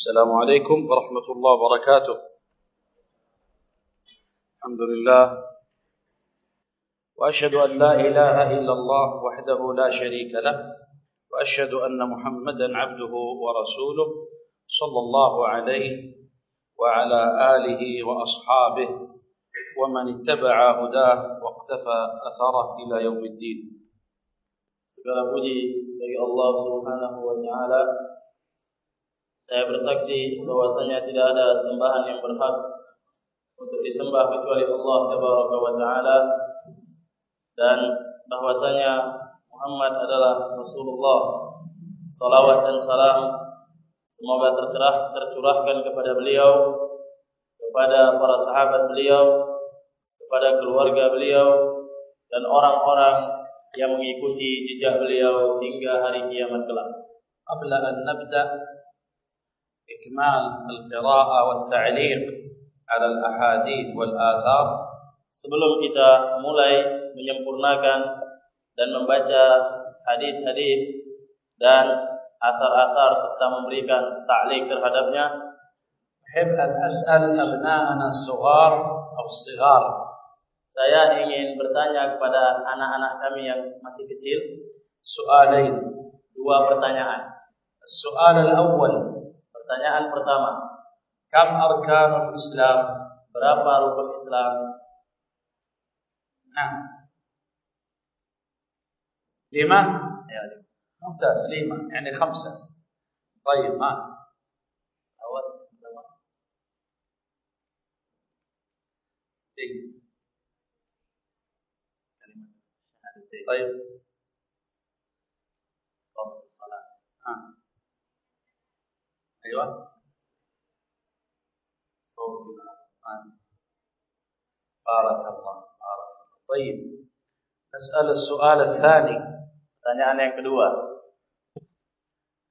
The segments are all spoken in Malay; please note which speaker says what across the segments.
Speaker 1: السلام عليكم ورحمة الله وبركاته. الحمد لله. وأشهد أن لا إله إلا الله وحده لا شريك له. وأشهد أن محمدا عبده ورسوله صلى الله عليه وعلى آله وأصحابه ومن اتبع هداه واقتفى أثره إلى يوم الدين.
Speaker 2: Segala puji bagi Allah. Saya bersaksi bahwasanya tidak ada sembahan yang berhak untuk disembah kecuali Allah Subhanahu wa taala dan bahwasanya Muhammad adalah Rasulullah. Salawat dan salam semoga tercerah tercurahkan kepada beliau, kepada para sahabat beliau, kepada keluarga beliau dan orang-orang yang mengikuti jejak beliau hingga hari kiamat kelak.
Speaker 1: Apabila nabda إكمال القراءة والتعليق على الأحاديث والآثار
Speaker 2: sebelum kita mulai menyempurnakan dan membaca hadis-hadis dan asar-asar serta memberikan ta'liq terhadapnya
Speaker 1: أحب أن أسأل أبناءنا الصغار أو الصغار
Speaker 2: saya ingin bertanya kepada anak-anak kami yang masih kecil
Speaker 1: سؤالين
Speaker 2: dua pertanyaan.
Speaker 1: السؤال الأول
Speaker 2: Pertanyaan pertama.
Speaker 1: Kam arkanul islam?
Speaker 2: Berapa rukun islam?
Speaker 1: Nah Lima?
Speaker 2: Ya
Speaker 1: Muntas lima. Ini khamsa Baik ma.
Speaker 2: Awal Lima
Speaker 1: Tiga.
Speaker 2: Kalimat
Speaker 1: Baik.
Speaker 2: Baik Baik
Speaker 1: Baik أيوة
Speaker 2: Saum
Speaker 1: آه. بارك الله بارك طيب. نسأل السؤال الثاني.
Speaker 2: Pertanyaan yang kedua,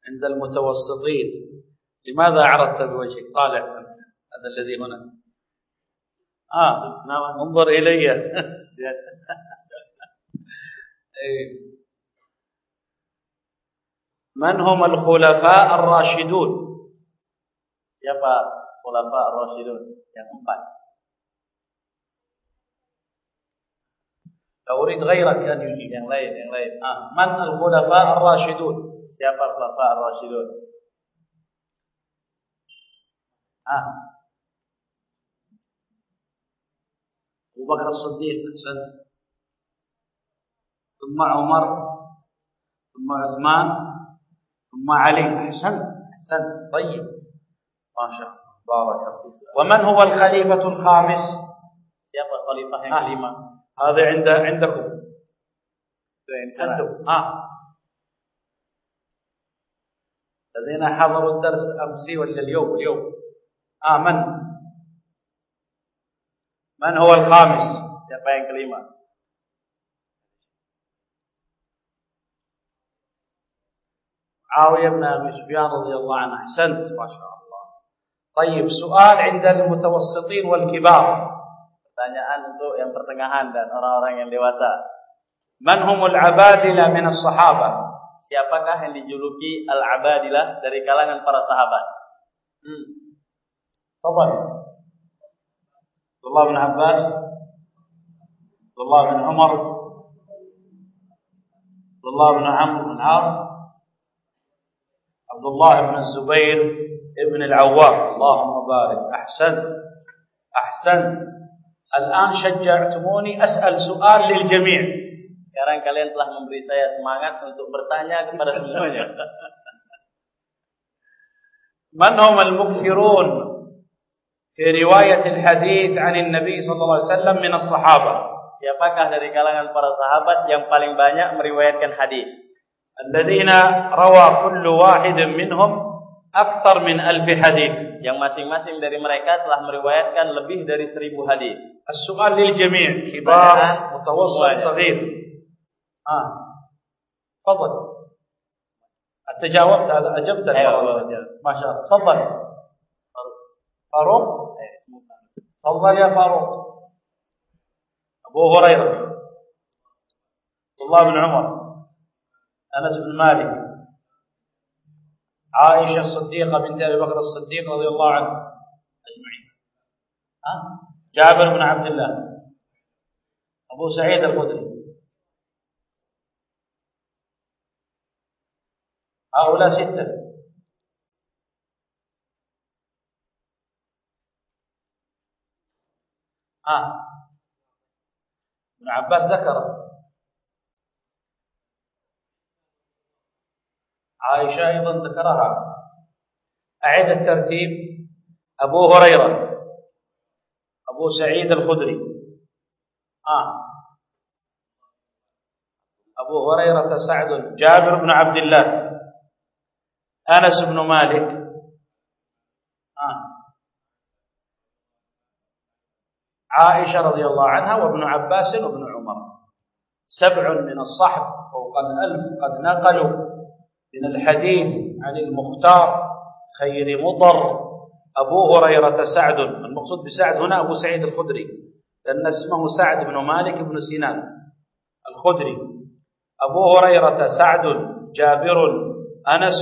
Speaker 1: عند المتوسطين. لماذا عرضت بوجهك؟ طالع. هذا الذي هنا. آه.
Speaker 2: nama
Speaker 1: انظر إلي. إيه. من هم الخلفاء الراشدون؟
Speaker 2: siapa khulafa ar-rasyidun yang empat?
Speaker 1: لو أريد غيرك أن يجيب
Speaker 2: Yang lain, yang lain.
Speaker 1: آه. من الخلفاء الراشدون
Speaker 2: Siapa khulafa ar-rasyidun?
Speaker 1: آه. أبو بكر الصديق أحسنت ثم عمر ثم عثمان ثم علي أحسنت أحسنت طيب ما شاء الله. بارك الله ومن هو الخليفة الخامس؟
Speaker 2: khalifah yang
Speaker 1: Ah.
Speaker 2: kelima?
Speaker 1: هذا عند عندكم. أنتم. ها الذين حضروا الدرس أمس ولا اليوم؟ اليوم. آه من؟ من هو الخامس؟
Speaker 2: Siapa yang kelima?
Speaker 1: معاوية بن أبي سفيان رضي الله عنه. أحسنت. ما شاء الله. Tayyib, soal indah mutawassitin wal kibar.
Speaker 2: Pertanyaan untuk yang pertengahan dan orang-orang yang dewasa.
Speaker 1: Man humul abadila min as-sahabah?
Speaker 2: Siapakah yang dijuluki al-abadila dari kalangan para sahabat?
Speaker 1: Hmm. Tafadhal. Abdullah bin Abbas. Abdullah bin Umar. Abdullah bin Amr bin As. Abdullah bin Zubair. عبد الله بن الزبير ابن العوام اللهم بارك أحسنت أحسنت الآن شجعتموني أسأل سؤال للجميع
Speaker 2: Sekarang kalian telah memberi saya semangat untuk bertanya kepada semuanya.
Speaker 1: من هم المكثرون في رواية الحديث عن النبي صلى الله عليه وسلم من الصحابة
Speaker 2: Siapakah dari kalangan para sahabat yang paling banyak meriwayatkan hadis?
Speaker 1: الذين روى كل واحد منهم aksar min alfi hadis
Speaker 2: yang masing-masing dari mereka telah meriwayatkan lebih dari seribu hadis
Speaker 1: as-su'al lil jami' kibar mutawassit saghir ah.
Speaker 2: Tafadhal.
Speaker 1: Atajawabta
Speaker 2: ala
Speaker 1: ajabta Ma sha Allah tafadhal. Faruq tafadhal ya faruq abu hurairah. Abdullah bin Umar. Anas bin Malik. عائشة الصديقة بنت أبي بكر الصديق رضي الله عنه. أجمعين. ها؟ جابر بن عبد الله. أبو سعيد الخدري. هؤلاء ستة. ها؟ ابن عباس ذكر عائشة أيضا ذكرها. أعد الترتيب أبو هريرة أبو سعيد الخدري. آه. أبو هريرة سعد جابر بن عبد الله أنس بن مالك. آه. عائشة رضي الله عنها وابن عباس وابن عمر. سبع من الصحب فوق الألف قد نقلوا. من الحديث عن المختار خير مطر أبو هريرة سعد المقصود بسعد هنا أبو سعيد الخدري لأن اسمه سعد بن مالك بن سنان الخدري. أبو هريرة سعد جابر أنس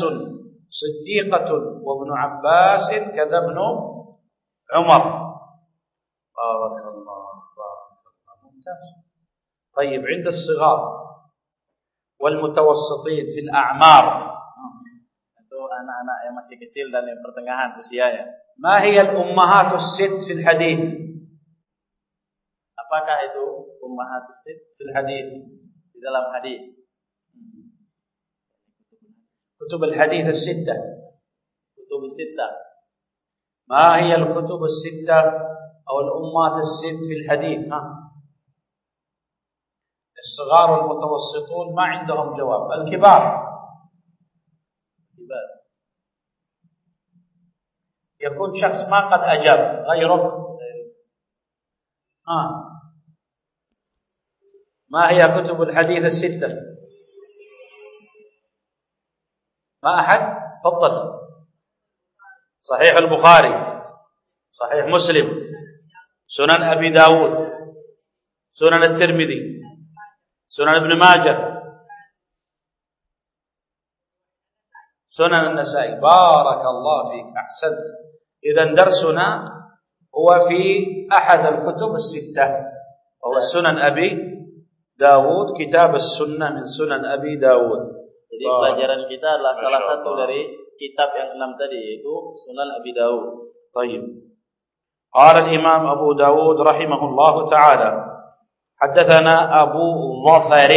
Speaker 1: صديقة وابن عباس كذا ابن عمر. بارك الله بارك الله ممتاز. طيب عند الصغار. والمتوسطين في الأعمار
Speaker 2: anak-anak yang masih kecil dan yang pertengahan usia
Speaker 1: ya. Ma hiya al-ummahatus sit fil hadis?
Speaker 2: Apakah itu ummahatus sit
Speaker 1: fil hadis?
Speaker 2: Di dalam hadis.
Speaker 1: Kutub al-hadis as-sitta.
Speaker 2: Kutub as-sitta.
Speaker 1: Ma hiya al-kutub as-sitta atau al-ummahat as-sit fil hadis? Ha? الصغار والمتوسطون ما عندهم جواب. الكبار. يكون شخص ما قد أجاب. غيرك. ها ما هي كتب الحديث الستة؟ ما أحد؟ تفضل. صحيح البخاري. صحيح مسلم. سنن أبي داود. سنن الترمذي. سنن ابن ماجه سنن النسائي بارك الله فيك أحسنت إذا درسنا هو في أحد الكتب الستة وهو سنن أبي داود كتاب السنة من سنن أبي داود
Speaker 2: jadi pelajaran kita adalah salah satu dari kitab yang enam tadi yaitu Sunan Abi Dawud.
Speaker 1: طيب قال الإمام أبو داود رحمه الله تعالى حدثنا أبو ظفر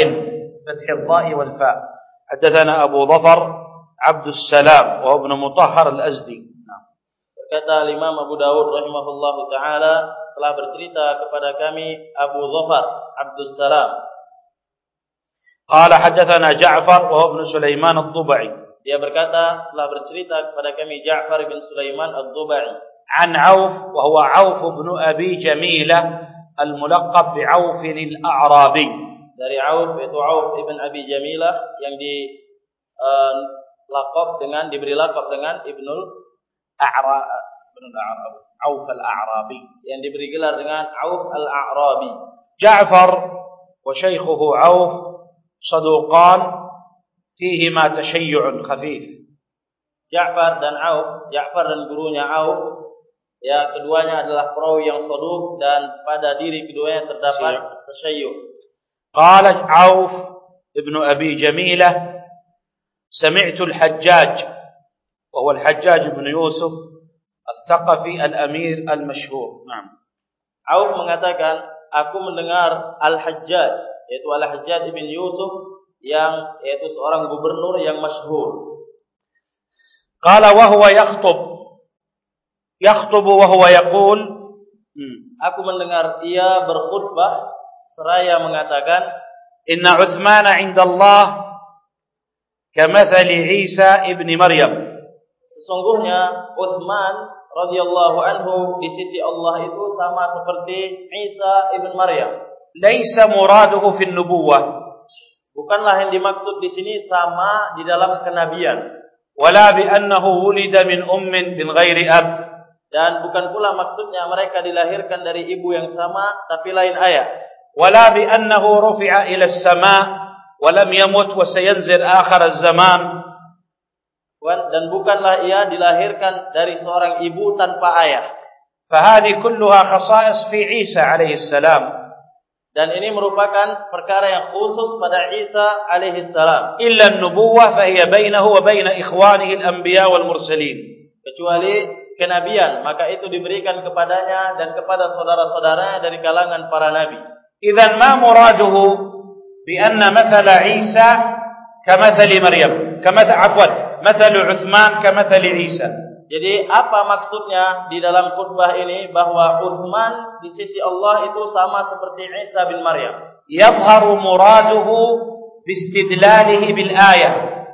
Speaker 1: فتح الضاء والفاء حدثنا أبو ظفر عبد السلام وهو ابن مطهر الأزدي نعم.
Speaker 2: Berkata Imam Abu Dawud rahimahullahu taala telah bercerita kepada kami Abu Dhafar Abdus Salam.
Speaker 1: قال حدثنا جعفر وهو ابن سليمان الضبعي
Speaker 2: Dia berkata telah bercerita kepada kami Ja'far bin Sulaiman Ad-Dubai
Speaker 1: عن عوف وهو عوف بن أبي الملقب بعوف الأعرابي
Speaker 2: dari Auf yaitu Auf ibn Abi Jamilah yang di uh, lakop dengan diberi lakop dengan Ibnul
Speaker 1: أعرى بن الأعرابي عوف الأعرابي
Speaker 2: yang diberi gelar dengan Auf al-A'rabi.
Speaker 1: جعفر وشيخه عوف صدوقان فيهما تشيع خفيف
Speaker 2: Ja'far dan Auf, Ja'far dan gurunya Auf, ya keduanya adalah perawi yang saduk dan pada diri keduanya terdapat tasyayyu.
Speaker 1: قال عوف ابن أبي جميلة سمعت الحجاج وهو الحجاج بن يوسف الثقفي الأمير المشهور نعم
Speaker 2: Auf mengatakan, aku mendengar Al-Hajjaj, yaitu Al-Hajjaj ibn Yusuf yang yaitu seorang gubernur yang masyhur.
Speaker 1: قال وهو yakhthubu wa huwa yaqul. Hmm.
Speaker 2: Aku mendengar ia berkhutbah seraya mengatakan
Speaker 1: inna uthman 'inda Allah kamathali Isa ibn Maryam.
Speaker 2: Sesungguhnya Uthman radhiyallahu anhu di sisi Allah itu sama seperti Isa ibn Maryam.
Speaker 1: Laisa muraduhu fi an-nubuwah
Speaker 2: bukanlah yang dimaksud di sini sama di dalam kenabian.
Speaker 1: Wala bi annahu wulida min ummin bin ghairi ab
Speaker 2: dan bukan pula maksudnya mereka dilahirkan dari ibu yang sama tapi lain ayah
Speaker 1: wala bi annahu rufi'a ila as-sama' wa lam yamut wa sayanzil akhir az-zaman.
Speaker 2: Dan bukanlah ia dilahirkan dari seorang ibu tanpa ayah.
Speaker 1: Fahadi kulluha khasa'is fi Isa alaihi salam.
Speaker 2: Dan ini merupakan perkara yang khusus pada Isa alaihi salam.
Speaker 1: Illa an-nubuwwah fa hiya bainahu wa bain ikhwanihi al-anbiya wal mursalin.
Speaker 2: Kecuali kenabian maka itu diberikan kepadanya dan kepada saudara-saudaranya dari kalangan para nabi
Speaker 1: idzan ma muraduhu bi anna mathal isa kamathal maryam kamath afwan mathal uthman kamathal isa
Speaker 2: jadi apa maksudnya di dalam khutbah ini bahwa Uthman di sisi Allah itu sama seperti Isa bin Maryam.
Speaker 1: Yabharu muraduhu bi istidlalihi bil ayah.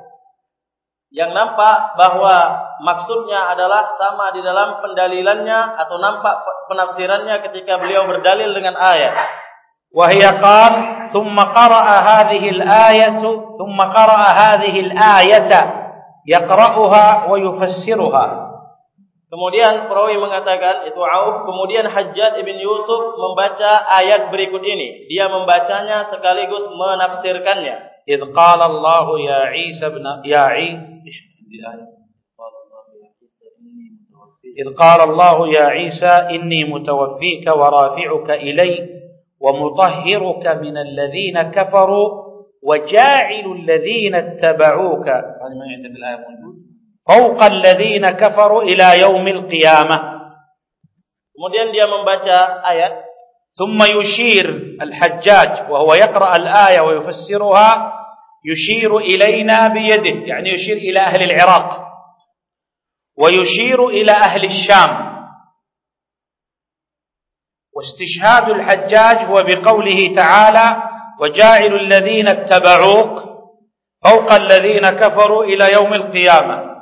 Speaker 2: Yang nampak bahwa maksudnya adalah sama di dalam pendalilannya atau nampak penafsirannya ketika beliau berdalil dengan ayat.
Speaker 1: Wahia qal thumma qara'a hadhihi al-ayatu thumma qara'a hadhihi al-ayata yaqra'uha wa yufassiruha.
Speaker 2: Kemudian perawi mengatakan itu Auf kemudian Hajjaj ibn Yusuf membaca ayat berikut ini. Dia membacanya sekaligus menafsirkannya.
Speaker 1: Idh qala Allah ya Isa ibn ya إذ قال الله يا عيسى إني متوفيك ورافعك إلي ومطهرك من الذين كفروا وجاعل الذين اتبعوك. هذا ما عندك الآية موجود. فوق الذين كفروا إلى يوم القيامة.
Speaker 2: Kemudian dia membaca ayat.
Speaker 1: ثم يشير الحجاج وهو يقرأ الآية ويفسرها يشير إلينا بيده يعني يشير إلى أهل العراق. ويشير إلى أهل الشام. واستشهاد الحجاج هو بقوله تعالى وجاعل الذين اتبعوك فوق الذين كفروا إلى يوم القيامة.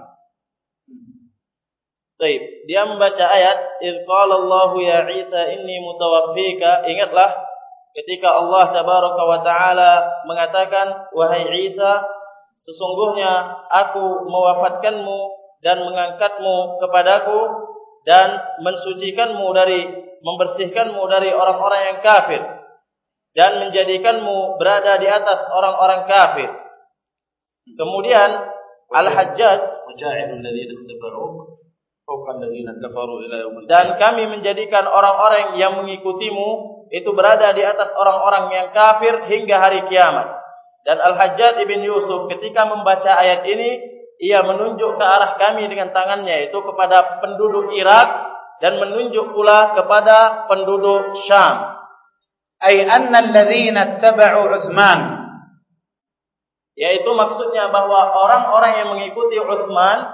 Speaker 2: طيب ديام بات آيات إذ قال الله يا عيسى إني متوفيك. إنت له ketika Allah tabaraka wa ta'ala mengatakan wahai Isa sesungguhnya aku mewafatkanmu dan mengangkatmu kepadaku dan mensucikanmu dari membersihkanmu dari orang-orang yang kafir dan menjadikanmu berada di atas orang-orang kafir. Kemudian Al-Hajjaj
Speaker 1: tabauka
Speaker 2: dan kami menjadikan orang-orang yang mengikutimu itu berada di atas orang-orang yang kafir hingga hari kiamat. Dan Al-Hajjaj ibn Yusuf ketika membaca ayat ini, ia menunjuk ke arah kami dengan tangannya itu kepada penduduk Irak dan menunjuk pula kepada penduduk Syam.
Speaker 1: Ay anna alladhina ittaba'u Uthman.
Speaker 2: Yaitu maksudnya bahwa orang-orang yang mengikuti Uthman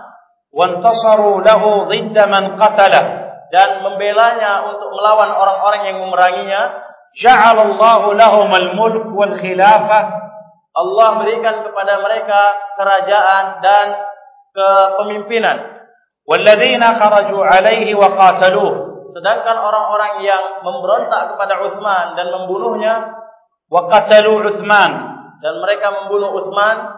Speaker 1: wantasaru lahu dhidda man qatalah
Speaker 2: dan membelanya untuk melawan orang-orang yang memeranginya
Speaker 1: ja'ala Allah lahum al-mulk wal khilafah
Speaker 2: Allah berikan kepada mereka kerajaan dan kepemimpinan.
Speaker 1: Walladzina kharaju alaihi wa qataluhu.
Speaker 2: Sedangkan orang-orang yang memberontak kepada Utsman dan membunuhnya
Speaker 1: wa qatalu Utsman.
Speaker 2: Dan mereka membunuh Utsman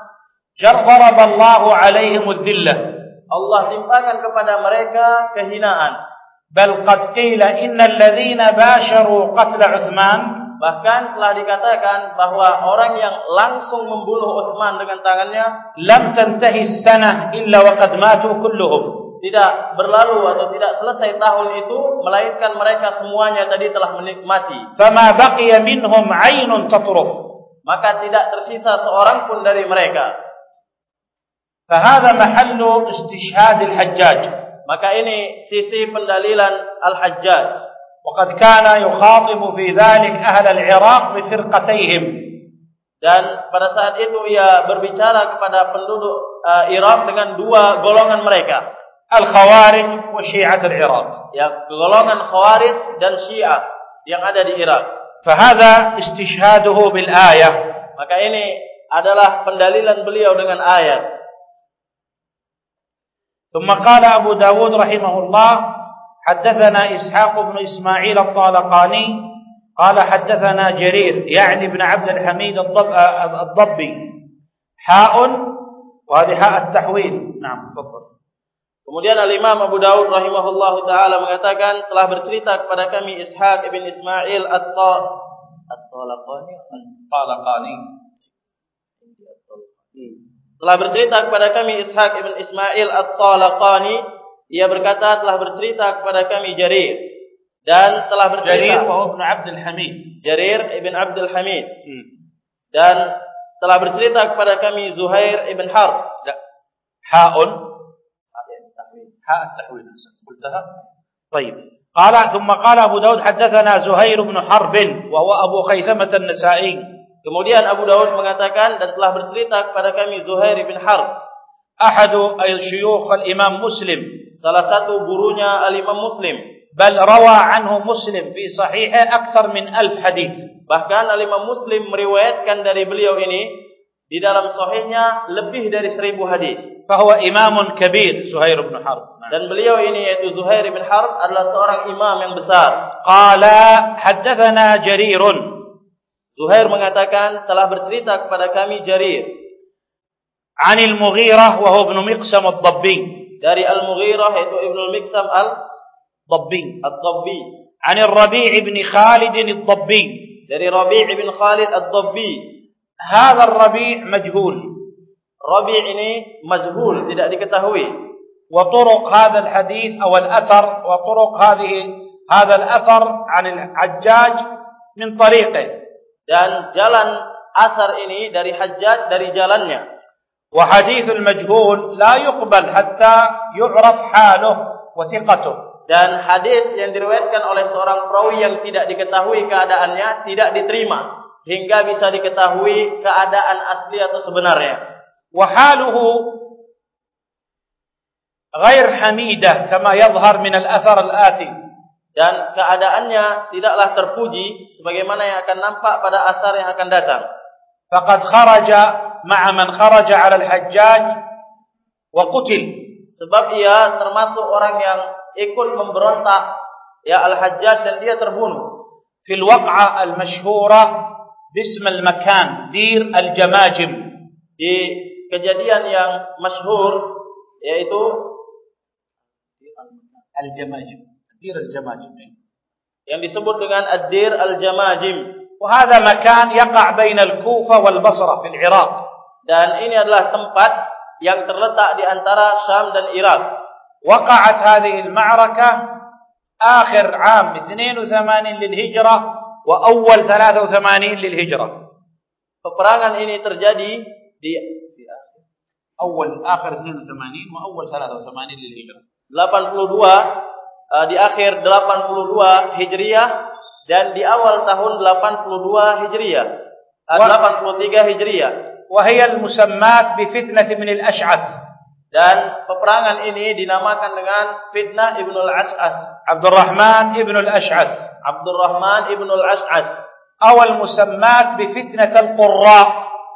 Speaker 1: jarraba Allah alaihim ad-dillah
Speaker 2: Allah timpakan kepada mereka kehinaan.
Speaker 1: Bal qad qila innal ladzina basharu qatl Utsman
Speaker 2: Bahkan telah dikatakan bahawa orang yang langsung membunuh Uthman dengan tangannya
Speaker 1: lam tantahi sanah illa waqad matu kulluhum.
Speaker 2: Tidak berlalu atau tidak selesai tahun itu melainkan mereka semuanya tadi telah menikmati.
Speaker 1: Fama baqiya minhum 'ainun tatruf.
Speaker 2: Maka tidak tersisa seorang pun dari mereka.
Speaker 1: Fahadha mahallu istishhadil hajjaj.
Speaker 2: Maka ini sisi pendalilan al-hajjaj.
Speaker 1: وقد كان يخاطب في ذلك أهل العراق بفرقتيهم
Speaker 2: dan pada saat itu ia berbicara kepada penduduk uh, Irak dengan dua golongan mereka
Speaker 1: al-Khawarij wa Syi'at al-Iraq
Speaker 2: ya golongan Khawarij dan Syiah yang ada di Irak
Speaker 1: فهذا استشهاده بالآية
Speaker 2: maka ini adalah pendalilan beliau dengan ayat
Speaker 1: ثم قال أبو داود رحمه الله حدثنا إسحاق بن إسماعيل الطالقاني قال حدثنا جرير يعني ابن عبد الحميد الضبي حاء وهذه حاء التحويل نعم تفضل
Speaker 2: Kemudian Al-Imam Abu Dawud rahimahullahu taala mengatakan telah bercerita kepada kami Ishaq ibn Ismail At-Talaqani
Speaker 1: At-Talaqani
Speaker 2: telah bercerita kepada kami Ishaq ibn Ismail At-Talaqani ia berkata telah bercerita kepada kami Jarir dan telah bercerita
Speaker 1: Jarir wa ibn Abdul Hamid
Speaker 2: Jarir ibn Abdul Hamid hmm. dan telah bercerita kepada kami Zuhair ibn Harb
Speaker 1: ha'un ha'a tahwil qultaha طيب قال ثم قال ابو داود حدثنا زهير بن حرب وهو ابو خيثمه النسائي
Speaker 2: kemudian Abu Daud mengatakan dan telah bercerita kepada kami Zuhair bin Harb
Speaker 1: ahadu al syuyukh al imam muslim
Speaker 2: salah satu gurunya al imam muslim
Speaker 1: bal rawa anhu muslim fi sahih akthar min alf hadith
Speaker 2: Bahkan Al-Imam Muslim meriwayatkan dari beliau ini di dalam sahihnya lebih dari seribu hadis.
Speaker 1: Fahuwa imamun kabir Zuhair bin Harb.
Speaker 2: Dan beliau ini yaitu Zuhair bin Harb adalah seorang imam yang besar.
Speaker 1: Qala haddathana Jarirun.
Speaker 2: Zuhair mengatakan telah bercerita kepada kami Jarir.
Speaker 1: Anil Mughirah wa huwa ibn Miqsam ad-Dabbi.
Speaker 2: Dari Al-Mughirah yaitu Ibn Miqsam al-Dabbi.
Speaker 1: Ad-Dabbi. Anil Rabi' ibn Khalid ad-Dabbi.
Speaker 2: dari Rabi' bin Khalid Ad-Dabbi.
Speaker 1: Hadha Rabi' majhul.
Speaker 2: Rabi' ini majhul, tidak diketahui.
Speaker 1: Wa turuq hadha al-hadith aw al-athar wa turuq hadhihi hadha al-athar 'an al-Hajjaj min tariqihi.
Speaker 2: Dan jalan asar ini dari Hajjaj dari jalannya.
Speaker 1: Al-majhul la yuqbal hatta yu'raf haluhu wa thiqatuhu
Speaker 2: dan hadis yang diriwayatkan oleh seorang perawi yang tidak diketahui keadaannya tidak diterima hingga bisa diketahui keadaan asli atau sebenarnya.
Speaker 1: Wahaluhu ghair hamidah kama yadhhar min al-athar al-ati
Speaker 2: dan keadaannya tidaklah terpuji sebagaimana yang akan nampak pada asar yang akan datang.
Speaker 1: Faqad kharaja ma'a man kharaja 'ala al-hajjaj wa qutil
Speaker 2: sebab ia termasuk orang yang ikut memberontak ya Al-Hajjaj dan dia terbunuh.
Speaker 1: Fil waq'ah al-mashhurah bism al-makan dir al-jamajim
Speaker 2: di kejadian yang masyhur yaitu
Speaker 1: al-jamajim dir al-jamajim
Speaker 2: yang disebut dengan ad-dir al-jamajim
Speaker 1: وهذا مكان يقع بين الكوفة والبصرة في العراق
Speaker 2: dan ini adalah tempat yang terletak di antara Syam dan Irak.
Speaker 1: Waqa'at hadhihi al-ma'rakah akhir 'am 82 lil-Hijrah wa awwal 83 lil-Hijrah.
Speaker 2: Peperangan ini terjadi di
Speaker 1: awal akhir 82 wa awwal 83 lil-Hijrah.
Speaker 2: 82 eh, di akhir 82 Hijriah dan di awal tahun 82 Hijriah. Eh, 83 Hijriah
Speaker 1: wahyal musammat bifitnah ibn al ashath.
Speaker 2: Dan peperangan ini dinamakan dengan fitnah ibn al ashath.
Speaker 1: Abdul Rahman ibn al ashath.
Speaker 2: Abdul Rahman ibn al ashath.
Speaker 1: Awal musammat bifitnah al qurra.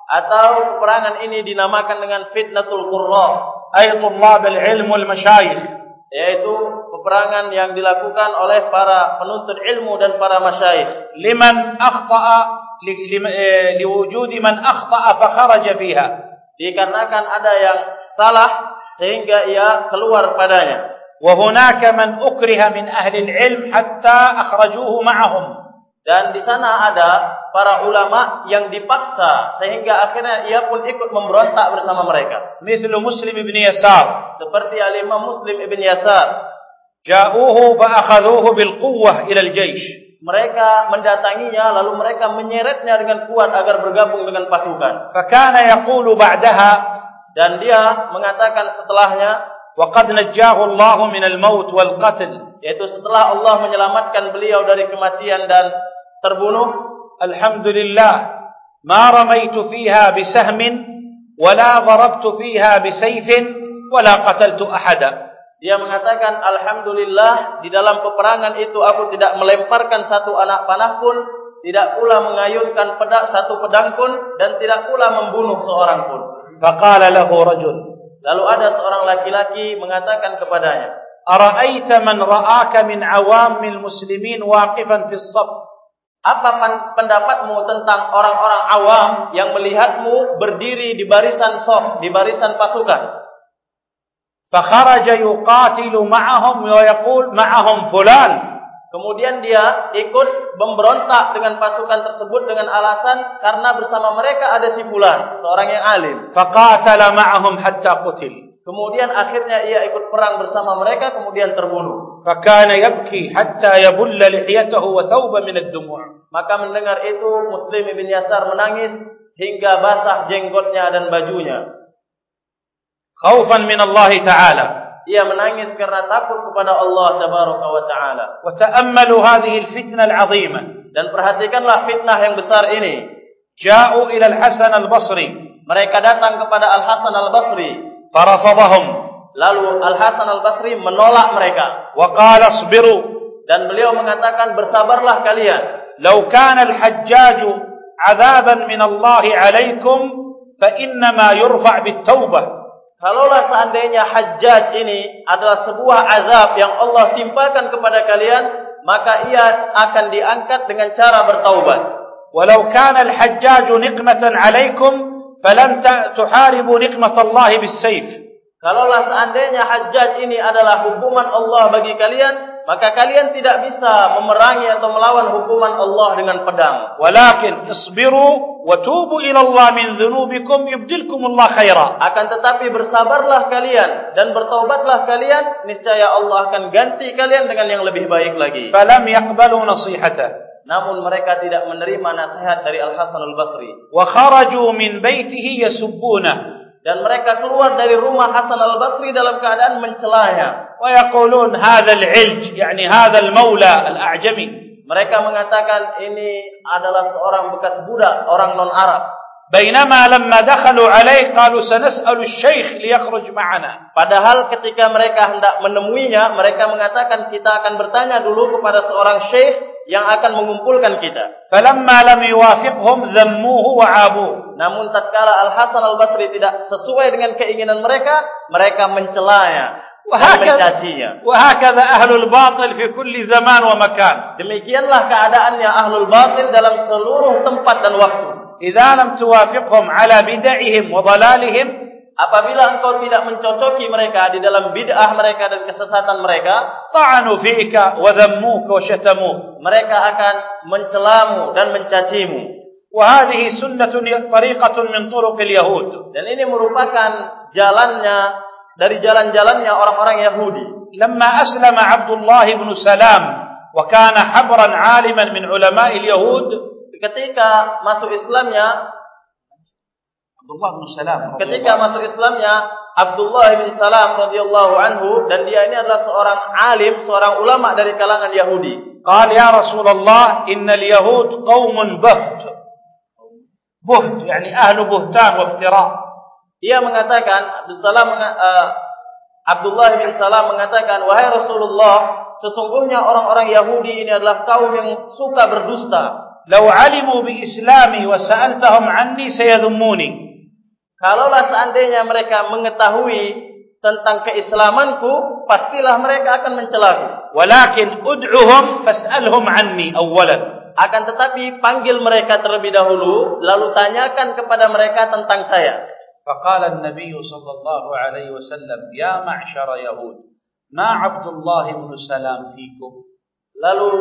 Speaker 2: Atau peperangan ini dinamakan dengan fitnatul qurra.
Speaker 1: Ay tullab al ilm wal-mashayikh.
Speaker 2: yaitu peperangan yang dilakukan oleh para penuntut ilmu dan para masyayikh.
Speaker 1: Liman akhta'a liwujudi man akhta'a fa kharaja fiha
Speaker 2: dikarenakan ada yang salah sehingga ia keluar padanya.
Speaker 1: Wa hunaka man ukriha min ahli al-ilm hatta akhrajuhu ma'ahum.
Speaker 2: Dan di sana ada para ulama yang dipaksa sehingga akhirnya ia pun ikut memberontak bersama mereka.
Speaker 1: Mithlu Muslim ibn Yasar,
Speaker 2: seperti al-Imam Muslim ibn Yasar.
Speaker 1: Ja'uhu fa akhadhuhu bil quwwah ila al-jaysh
Speaker 2: mereka mendatanginya lalu mereka menyeretnya dengan kuat agar bergabung dengan pasukan.
Speaker 1: Fakana yaqulu ba'daha.
Speaker 2: Dan dia mengatakan setelahnya
Speaker 1: wa qad najjahu Allah min al-maut wal qatl.
Speaker 2: yaitu setelah Allah menyelamatkan beliau dari kematian dan terbunuh
Speaker 1: alhamdulillah ma ramaitu fiha bisahmin wala darabtu fiha bisayfin wala qataltu ahada
Speaker 2: dia mengatakan Alhamdulillah di dalam peperangan itu aku tidak melemparkan satu anak panah pun Tidak pula mengayunkan pedak satu pedang pun Dan tidak pula membunuh seorang pun.
Speaker 1: Faqala lahu rajul.
Speaker 2: Lalu ada seorang laki-laki mengatakan kepadanya
Speaker 1: Ara'aita man ra'aka min awamil muslimin waqifan fi saf
Speaker 2: Apa pendapatmu tentang orang-orang awam yang melihatmu berdiri di barisan sof, di barisan pasukan
Speaker 1: Fakharaja yuqatilu ma'ahum wa yaqul ma'ahum fulan.
Speaker 2: kemudian dia ikut memberontak dengan pasukan tersebut dengan alasan karena bersama mereka ada si fulan seorang yang alim.
Speaker 1: faqatala ma'ahum hatta qutil
Speaker 2: kemudian akhirnya ia ikut perang bersama mereka kemudian terbunuh.
Speaker 1: fakana yabki hatta yabulla lihiyatuhu wa thawba min ad-dumu'
Speaker 2: maka mendengar itu muslim bin yasar menangis hingga basah jenggotnya dan bajunya.
Speaker 1: Khaufan min Allah Ta'ala
Speaker 2: ia menangis karena takut kepada Allah tabaraka wa taala.
Speaker 1: Wa ta'ammalu hadhihi al-fitnah al-'azimah.
Speaker 2: Dan perhatikanlah fitnah yang besar ini.
Speaker 1: Ja'u ila al-Hasan al-Basri.
Speaker 2: Mereka datang kepada Al-Hasan al-Basri.
Speaker 1: Farafadhahum.
Speaker 2: Lalu Al-Hasan al-Basri menolak mereka.
Speaker 1: Wa qala asbiru.
Speaker 2: Dan beliau mengatakan bersabarlah kalian.
Speaker 1: Lau kana al-Hajjaj 'adaban min Allah 'alaykum fa inna ma yurfa' bit-taubah.
Speaker 2: Kalaulah seandainya hajjaj ini adalah sebuah azab yang Allah timpakan kepada kalian, maka ia akan diangkat dengan cara bertaubat.
Speaker 1: Walau kana al-hajjaj niqmatan 'alaykum, falam tuharibu niqmat Allah bis-sayf.
Speaker 2: Kalaulah seandainya hajjaj ini adalah hukuman Allah bagi kalian, maka kalian tidak bisa memerangi atau melawan hukuman Allah dengan pedang.
Speaker 1: Walakin isbiru wa tubu ila Allah min dzunubikum yubdilkumullahu khaira.
Speaker 2: Akan tetapi bersabarlah kalian dan bertaubatlah kalian niscaya Allah akan ganti kalian dengan yang lebih baik lagi.
Speaker 1: Falam yaqbalu nasihata.
Speaker 2: Namun mereka tidak menerima nasihat dari Al Hasan Al Basri.
Speaker 1: Wa kharaju min baitihi yasubbuna.
Speaker 2: Dan mereka keluar dari rumah Hasan Al Basri dalam keadaan mencelanya.
Speaker 1: ويقولون هذا العلج يعني هذا المولى الأعجمي
Speaker 2: mereka mengatakan ini adalah seorang bekas budak, orang non-Arab.
Speaker 1: Bainama lamma dakhalu alaih qalu sanas'alu asy-syaikh liyakhruj ma'ana.
Speaker 2: Padahal ketika mereka hendak menemuinya, mereka mengatakan kita akan bertanya dulu kepada seorang syekh yang akan mengumpulkan kita.
Speaker 1: Falamma lam yuwafiqhum dhammuhu wa 'abu.
Speaker 2: Namun tatkala Al-Hasan Al-Basri tidak sesuai dengan keinginan mereka, mereka mencelanya.
Speaker 1: وهكذا أهل الباطل في كل زمان ومكان
Speaker 2: demikianlah keadaannya ahlul batil dalam seluruh tempat dan waktu
Speaker 1: إذا لم توافقهم على بدعهم وضلالهم
Speaker 2: apabila engkau tidak mencocoki mereka di dalam bid'ah mereka dan kesesatan mereka
Speaker 1: طعنوا فيك وذموك وشتموك
Speaker 2: mereka akan mencelamu dan mencacimu
Speaker 1: وهذه سنة طريقة من طرق اليهود
Speaker 2: dan ini merupakan jalannya dari jalan-jalannya orang-orang Yahudi.
Speaker 1: Lama aslama Abdullah bin Salam wa kana habran aliman min ulama al-Yahud
Speaker 2: ketika masuk Islamnya
Speaker 1: Abdullah bin Salam
Speaker 2: ketika masuk Islamnya Abdullah bin Salam radhiyallahu anhu dan dia ini adalah seorang alim, seorang ulama dari kalangan Yahudi.
Speaker 1: Qal ya Rasulullah innal yahud qaumun buht. Buht yani ahlu buhtan wa iftira'.
Speaker 2: Ia mengatakan Abdul Salam uh, Abdullah bin Salam mengatakan wahai Rasulullah sesungguhnya orang-orang Yahudi ini adalah kaum yang suka berdusta.
Speaker 1: Lau alimu bi islami wa sa'altahum anni sayadhummuni.
Speaker 2: Kalaulah seandainya mereka mengetahui tentang keislamanku, pastilah mereka akan mencelaku.
Speaker 1: Walakin ud'uhum fas'alhum anni awwalan.
Speaker 2: Akan tetapi panggil mereka terlebih dahulu, lalu tanyakan kepada mereka tentang saya.
Speaker 1: فقال النبي صلى الله عليه وسلم يا معشر يهود ما عبد الله بن سلام فيكم
Speaker 2: lalu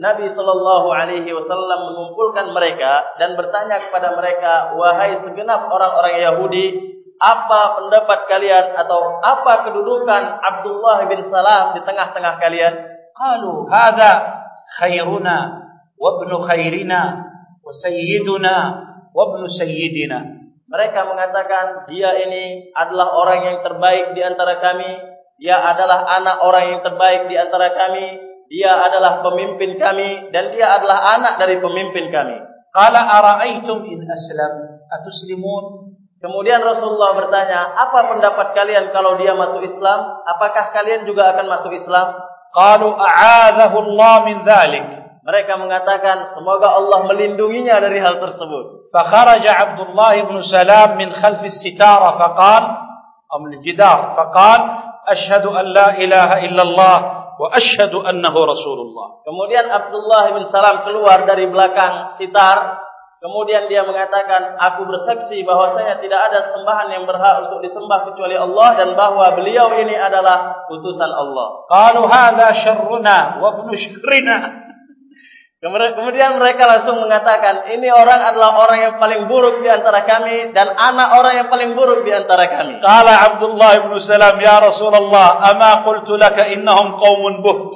Speaker 2: Nabi sallallahu alaihi wasallam mengumpulkan mereka dan bertanya kepada mereka wahai segenap orang-orang Yahudi apa pendapat kalian atau apa kedudukan Abdullah bin Salam di tengah-tengah kalian
Speaker 1: qalu hadza khairuna wa ibnu khairina wa sayyiduna wa ibnu sayyidina
Speaker 2: mereka mengatakan dia ini adalah orang yang terbaik di antara kami. Dia adalah anak orang yang terbaik di antara kami. Dia adalah pemimpin kami dan dia adalah anak dari pemimpin kami.
Speaker 1: Qala ara'aytum in aslam atuslimun?
Speaker 2: Kemudian Rasulullah bertanya, apa pendapat kalian kalau dia masuk Islam? Apakah kalian juga akan masuk Islam?
Speaker 1: Qalu a'adhahu Allah min dhalik.
Speaker 2: Mereka mengatakan semoga Allah melindunginya dari hal tersebut.
Speaker 1: Fa kharaja Abdullah ibn Salam min khalfi sitara fa qala am al-jidar fa qala an la ilaha illallah wa asyhadu annahu rasulullah.
Speaker 2: Kemudian Abdullah bin Salam keluar dari belakang sitar Kemudian dia mengatakan, aku bersaksi bahwasanya tidak ada sembahan yang berhak untuk disembah kecuali Allah dan bahwa beliau ini adalah utusan Allah.
Speaker 1: Qalu hada syarruna wa ibnu syarrina.
Speaker 2: Kemudian mereka langsung mengatakan, ini orang adalah orang yang paling buruk di antara kami dan anak orang yang paling buruk di antara kami.
Speaker 1: Qala Abdullah ibn Salam, ya Rasulullah, ama qultu laka innahum qaumun buht.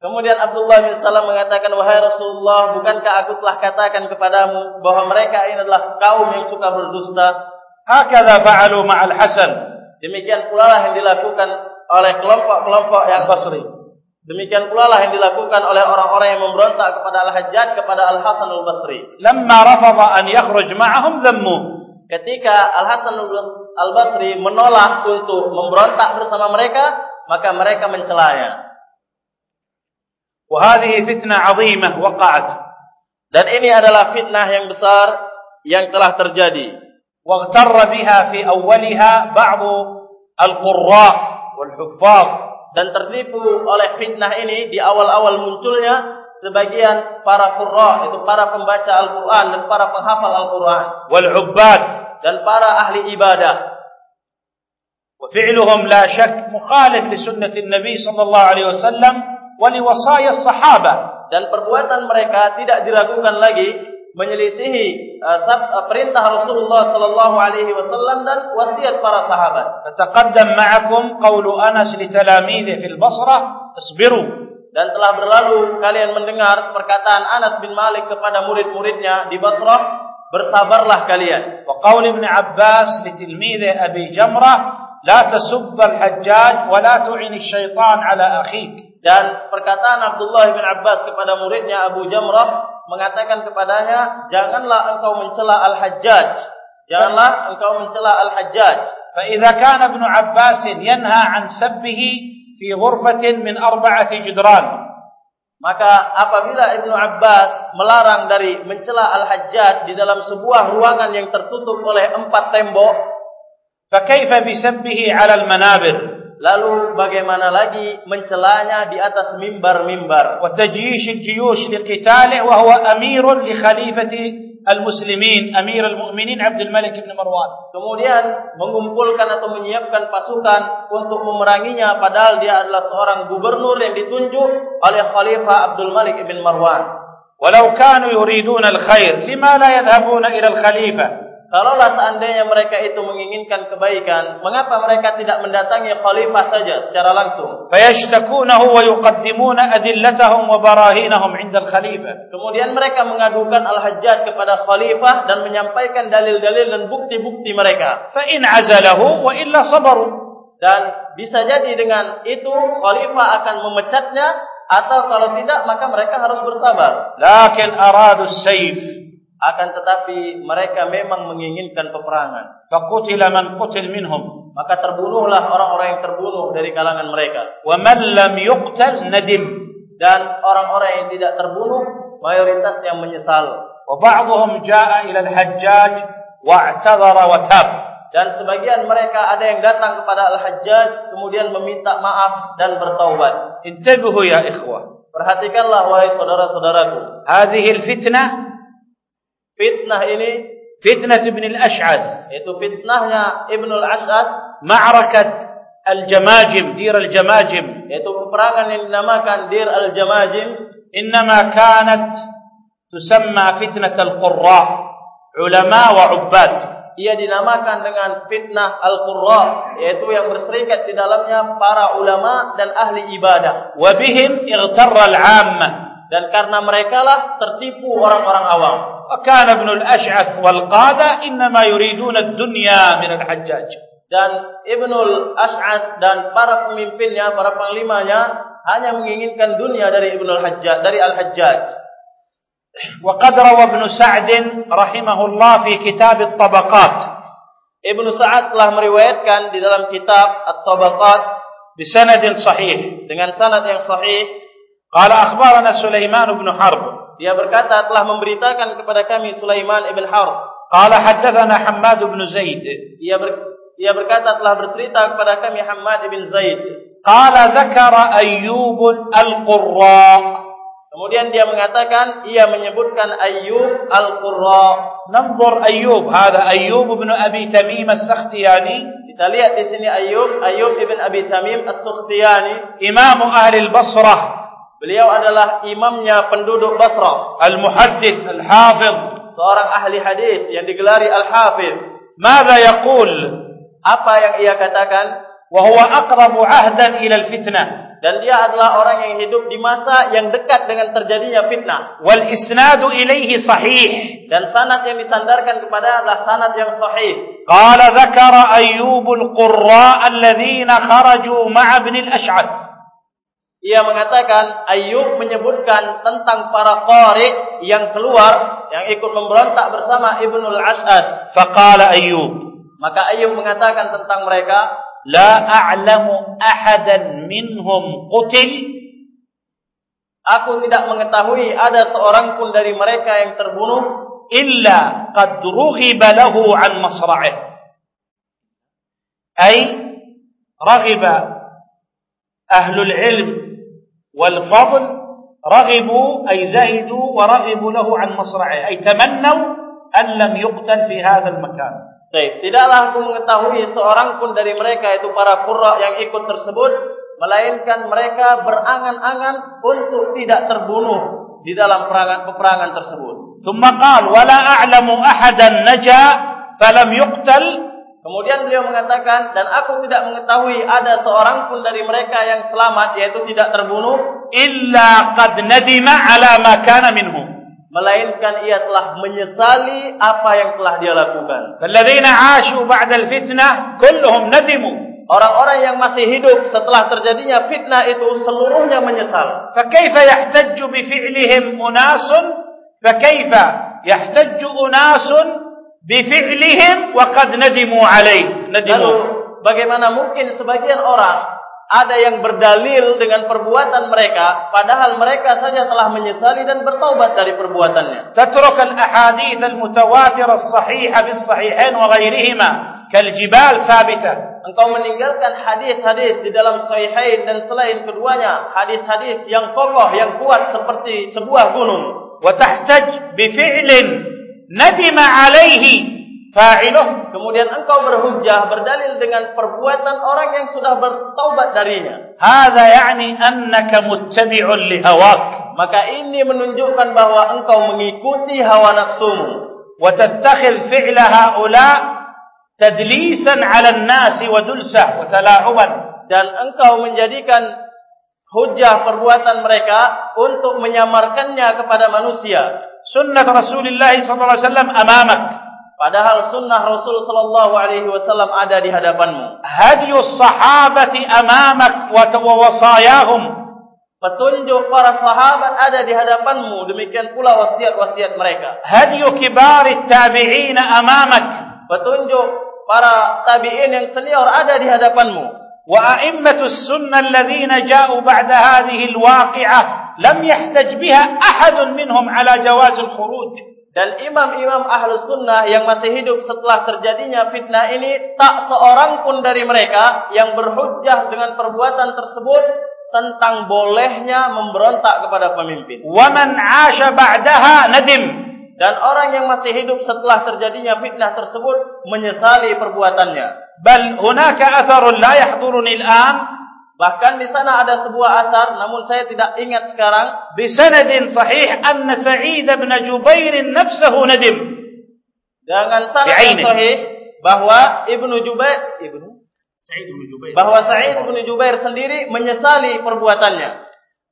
Speaker 2: Kemudian Abdullah bin Salam mengatakan, wahai Rasulullah, bukankah aku telah katakan kepadamu bahwa mereka ini adalah kaum yang suka berdusta?
Speaker 1: Hakadha fa'alu ma'al Hasan.
Speaker 2: Demikian pula lah yang dilakukan oleh kelompok-kelompok yang Basri. Demikian pula lah yang dilakukan oleh orang-orang yang memberontak kepada Al-Hajjaj kepada Al-Hasan Al-Basri.
Speaker 1: Lamma rafadha an yakhruj ma'ahum dhammu.
Speaker 2: Ketika Al-Hasan Al-Basri menolak untuk memberontak bersama mereka, maka mereka mencelanya.
Speaker 1: Wa hadhihi fitnah 'azimah waqa'at.
Speaker 2: Dan ini adalah fitnah yang besar yang telah terjadi.
Speaker 1: Wa ghtarra biha fi awwaliha ba'd al-qurra wal-huffaz
Speaker 2: dan tertipu oleh fitnah ini di awal-awal munculnya sebagian para qurra itu para pembaca Al-Qur'an dan para penghafal Al-Qur'an.
Speaker 1: Wal 'ubbad
Speaker 2: dan para ahli ibadah.
Speaker 1: Wa fi'luhum la shak mukhalif li sunnati an-nabi sallallahu alaihi wasallam wa li wasaya as-sahabah
Speaker 2: dan perbuatan mereka tidak diragukan lagi menyelisihi uh, uh, perintah Rasulullah sallallahu alaihi wasallam dan wasiat para sahabat.
Speaker 1: Taqaddam ma'akum qawlu Anas li talamidhi fil Basrah, isbiru.
Speaker 2: Dan telah berlalu kalian mendengar perkataan Anas bin Malik kepada murid-muridnya di Basrah, bersabarlah kalian.
Speaker 1: Wa qaul Ibn Abbas li tilmidhi Abi Jamrah, la tasub al-Hajjaj wa la tu'in asy-syaitan ala akhik.
Speaker 2: Dan perkataan Abdullah bin Abbas kepada muridnya Abu Jamrah mengatakan kepadanya, "Janganlah engkau mencela Al-Hajjaj. Janganlah engkau mencela Al-Hajjaj."
Speaker 1: Fa idza kana Ibnu Abbas yanha an sabbihi fi ghurfatin min arba'ati jidran.
Speaker 2: Maka apabila Ibnu Abbas melarang dari mencela Al-Hajjaj di dalam sebuah ruangan yang tertutup oleh empat tembok,
Speaker 1: fa kaifa bisabbihi 'ala al-manabir?
Speaker 2: Lalu bagaimana lagi mencelanya di atas mimbar-mimbar?
Speaker 1: Wa tajyish al-jiyush liqitalih wa huwa amirun li khalifati al-muslimin, Amir al-Mu'minin Abdul Malik bin Marwan.
Speaker 2: Kemudian mengumpulkan atau menyiapkan pasukan untuk memeranginya padahal dia adalah seorang gubernur yang ditunjuk oleh Khalifah Abdul Malik bin Marwan.
Speaker 1: Walau kanu yuriduna al-khair, lima la yadhhabuna ila al-khalifah?
Speaker 2: Kalaulah seandainya mereka itu menginginkan kebaikan, mengapa mereka tidak mendatangi khalifah saja secara langsung?
Speaker 1: Fayashtakunahu wa yuqaddimuna adillatahum wa barahinahum 'inda al-khalifah.
Speaker 2: Kemudian mereka mengadukan al-Hajjaj kepada khalifah dan menyampaikan dalil-dalil dan bukti-bukti mereka.
Speaker 1: Fa in 'azalahu wa illa sabaru.
Speaker 2: Dan bisa jadi dengan itu khalifah akan memecatnya atau kalau tidak maka mereka harus bersabar.
Speaker 1: Lakin aradu as-sayf
Speaker 2: akan tetapi mereka memang menginginkan peperangan.
Speaker 1: Faqutila man qutil minhum.
Speaker 2: Maka terbunuhlah orang-orang yang terbunuh dari kalangan mereka.
Speaker 1: Wa man lam yuqtal nadim.
Speaker 2: Dan orang-orang yang tidak terbunuh mayoritas yang menyesal.
Speaker 1: Wa ba'dhum jaa'a ila al-Hajjaj wa'tadhara wa tab.
Speaker 2: Dan sebagian mereka ada yang datang kepada Al-Hajjaj kemudian meminta maaf dan bertaubat.
Speaker 1: Intabihu ya ikhwah.
Speaker 2: Perhatikanlah wahai saudara-saudaraku.
Speaker 1: Hadhihi al-fitnah
Speaker 2: fitnah ini
Speaker 1: fitnah Ibn al-Ash'az
Speaker 2: itu fitnahnya Ibn al-Ash'az
Speaker 1: ma'rakat al-jamajim dir al-jamajim
Speaker 2: itu peperangan yang dinamakan dir al-jamajim
Speaker 1: innama kanat tusamma fitnah al-qurra ulama wa ubbad
Speaker 2: ia dinamakan dengan fitnah al-qurra yaitu yang berserikat di dalamnya para ulama dan ahli ibadah.
Speaker 1: Wa bihim ightarra al-'ammah
Speaker 2: dan karena mereka lah tertipu orang-orang awam
Speaker 1: وكان ابن الأشعث والقادة إنما يريدون الدنيا من الحجاج
Speaker 2: dan Ibnul Ash'as dan para pemimpinnya, para panglimanya hanya menginginkan dunia dari Ibnul Hajjaj, dari Al-Hajjaj.
Speaker 1: وقد روى ابن سعد رحمه الله في كتاب الطبقات
Speaker 2: Ibnu Sa'ad telah meriwayatkan di dalam kitab At-Tabaqat
Speaker 1: بسند صحيح
Speaker 2: dengan sanad yang sahih
Speaker 1: قال أخبرنا سليمان بن حرب
Speaker 2: Dia berkata telah memberitakan kepada kami Sulaiman ibn Harb.
Speaker 1: Qala haddatsana Hammad ibn Zaid.
Speaker 2: Dia ber, dia berkata telah bercerita kepada kami Hammad ibn Zaid.
Speaker 1: Qala dzakara Ayyub al-Qurra.
Speaker 2: Kemudian dia mengatakan ia menyebutkan Ayyub Al-Qurra.
Speaker 1: Nanzur Ayyub, hada Ayyub bin Abi Tamim As-Sakhtiyani.
Speaker 2: Kita lihat di sini Ayyub, Ayyub ibn Abi Tamim As-Sakhtiyani,
Speaker 1: imam ahli al-Basrah.
Speaker 2: Beliau adalah imamnya penduduk Basrah.
Speaker 1: Al-Muhaddits, Al-Hafiz,
Speaker 2: seorang ahli hadis yang digelari Al-Hafiz.
Speaker 1: Mada yaqul?
Speaker 2: Apa yang ia katakan?
Speaker 1: Wa huwa aqrabu 'ahdan ila al-fitnah
Speaker 2: dan dia adalah orang yang hidup di masa yang dekat dengan terjadinya fitnah.
Speaker 1: Wal isnadu ilaihi sahih
Speaker 2: dan sanad yang disandarkan kepada adalah sanad yang sahih.
Speaker 1: Qala dzakara Ayyub al-qurra alladhina kharaju ma'a ibn al-Ash'ath.
Speaker 2: Ia mengatakan Ayub menyebutkan tentang para qari yang keluar yang ikut memberontak bersama Ibnul Ash'as.
Speaker 1: Faqala Ayub.
Speaker 2: Maka Ayub mengatakan tentang mereka,
Speaker 1: la a'lamu ahadan minhum qutil.
Speaker 2: Aku tidak mengetahui ada seorang pun dari mereka yang terbunuh
Speaker 1: illa qad rughiba lahu an masra'ih. Ai raghiba ahlul ilm wal fadl raghibu ay zahidu wa raghibu lahu an masra'ih ay tamannaw an lam yuqtal fi hadha al makan
Speaker 2: Baik, tidaklah aku mengetahui seorang pun dari mereka itu para qurra yang ikut tersebut melainkan mereka berangan-angan untuk tidak terbunuh di dalam perangan peperangan tersebut.
Speaker 1: Tsumma qala wala a'lamu ahadan naja falam yuqtal
Speaker 2: Kemudian beliau mengatakan dan aku tidak mengetahui ada seorang pun dari mereka yang selamat yaitu tidak terbunuh
Speaker 1: illa qad nadima ala ma kana minhu
Speaker 2: melainkan ia telah menyesali apa yang telah dia lakukan.
Speaker 1: Alladzina 'ashu ba'da al-fitnah kulluhum nadimu.
Speaker 2: Orang-orang yang masih hidup setelah terjadinya fitnah itu seluruhnya menyesal.
Speaker 1: Fa kaifa yahtajju bi fi'lihim unasun? Fa kaifa yahtajju unasun bi fi'lihim wa qad nadimu 'alayh?
Speaker 2: Nadimu. Bagaimana mungkin sebagian orang ada yang berdalil dengan perbuatan mereka padahal mereka saja telah menyesali dan bertaubat dari perbuatannya
Speaker 1: tatruk al ahadith al mutawatir as sahihah bis sahihain wa ghairihima kal jibal thabita
Speaker 2: engkau meninggalkan hadis-hadis di dalam sahihain dan selain keduanya hadis-hadis yang kokoh yang kuat seperti sebuah gunung
Speaker 1: wa tahtaj bi fi'lin nadima alaihi fa'iluh.
Speaker 2: Kemudian engkau berhujjah berdalil dengan perbuatan orang yang sudah bertaubat darinya.
Speaker 1: Hadza ya'ni annaka muttabi'un li hawak.
Speaker 2: Maka ini menunjukkan bahwa engkau mengikuti hawa nafsumu.
Speaker 1: Wa tattakhidh fi'la haula tadlisan 'ala an-nas wa dulsa wa tala'uban
Speaker 2: dan engkau menjadikan hujjah perbuatan mereka untuk menyamarkannya kepada manusia
Speaker 1: sunnah Rasulullah sallallahu alaihi wasallam amamak
Speaker 2: Padahal sunnah Rasul sallallahu alaihi wasallam ada di hadapanmu.
Speaker 1: Hadiyus sahabati amamak wa wasayahum.
Speaker 2: Petunjuk para sahabat ada di hadapanmu. Demikian pula wasiat-wasiat mereka.
Speaker 1: Hadiyu kibarit tabi'in amamak.
Speaker 2: Petunjuk para tabi'in yang senior ada di hadapanmu.
Speaker 1: Wa a'immatus sunnah alladhina ja'u ba'da hadhihi alwaqi'ah lam yahtaj biha ahadun minhum ala jawaz al-khuruj
Speaker 2: dan imam-imam ahlu sunnah yang masih hidup setelah terjadinya fitnah ini tak seorang pun dari mereka yang berhujjah dengan perbuatan tersebut tentang bolehnya memberontak kepada pemimpin.
Speaker 1: Wa man 'asha ba'daha nadim.
Speaker 2: Dan orang yang masih hidup setelah terjadinya fitnah tersebut menyesali perbuatannya.
Speaker 1: Bal hunaka atharun la yahdurunil an.
Speaker 2: Bahkan di sana ada sebuah asar, namun saya tidak ingat sekarang.
Speaker 1: Bisanadin sahih, anna Sa'id bin Jubair nafsahu nadim.
Speaker 2: Dengan sanad yang sahih, bahwa Ibnu Jubair, Ibnu Sa'id bin Jubair, bahwa Sa'id bin Jubair sendiri menyesali perbuatannya.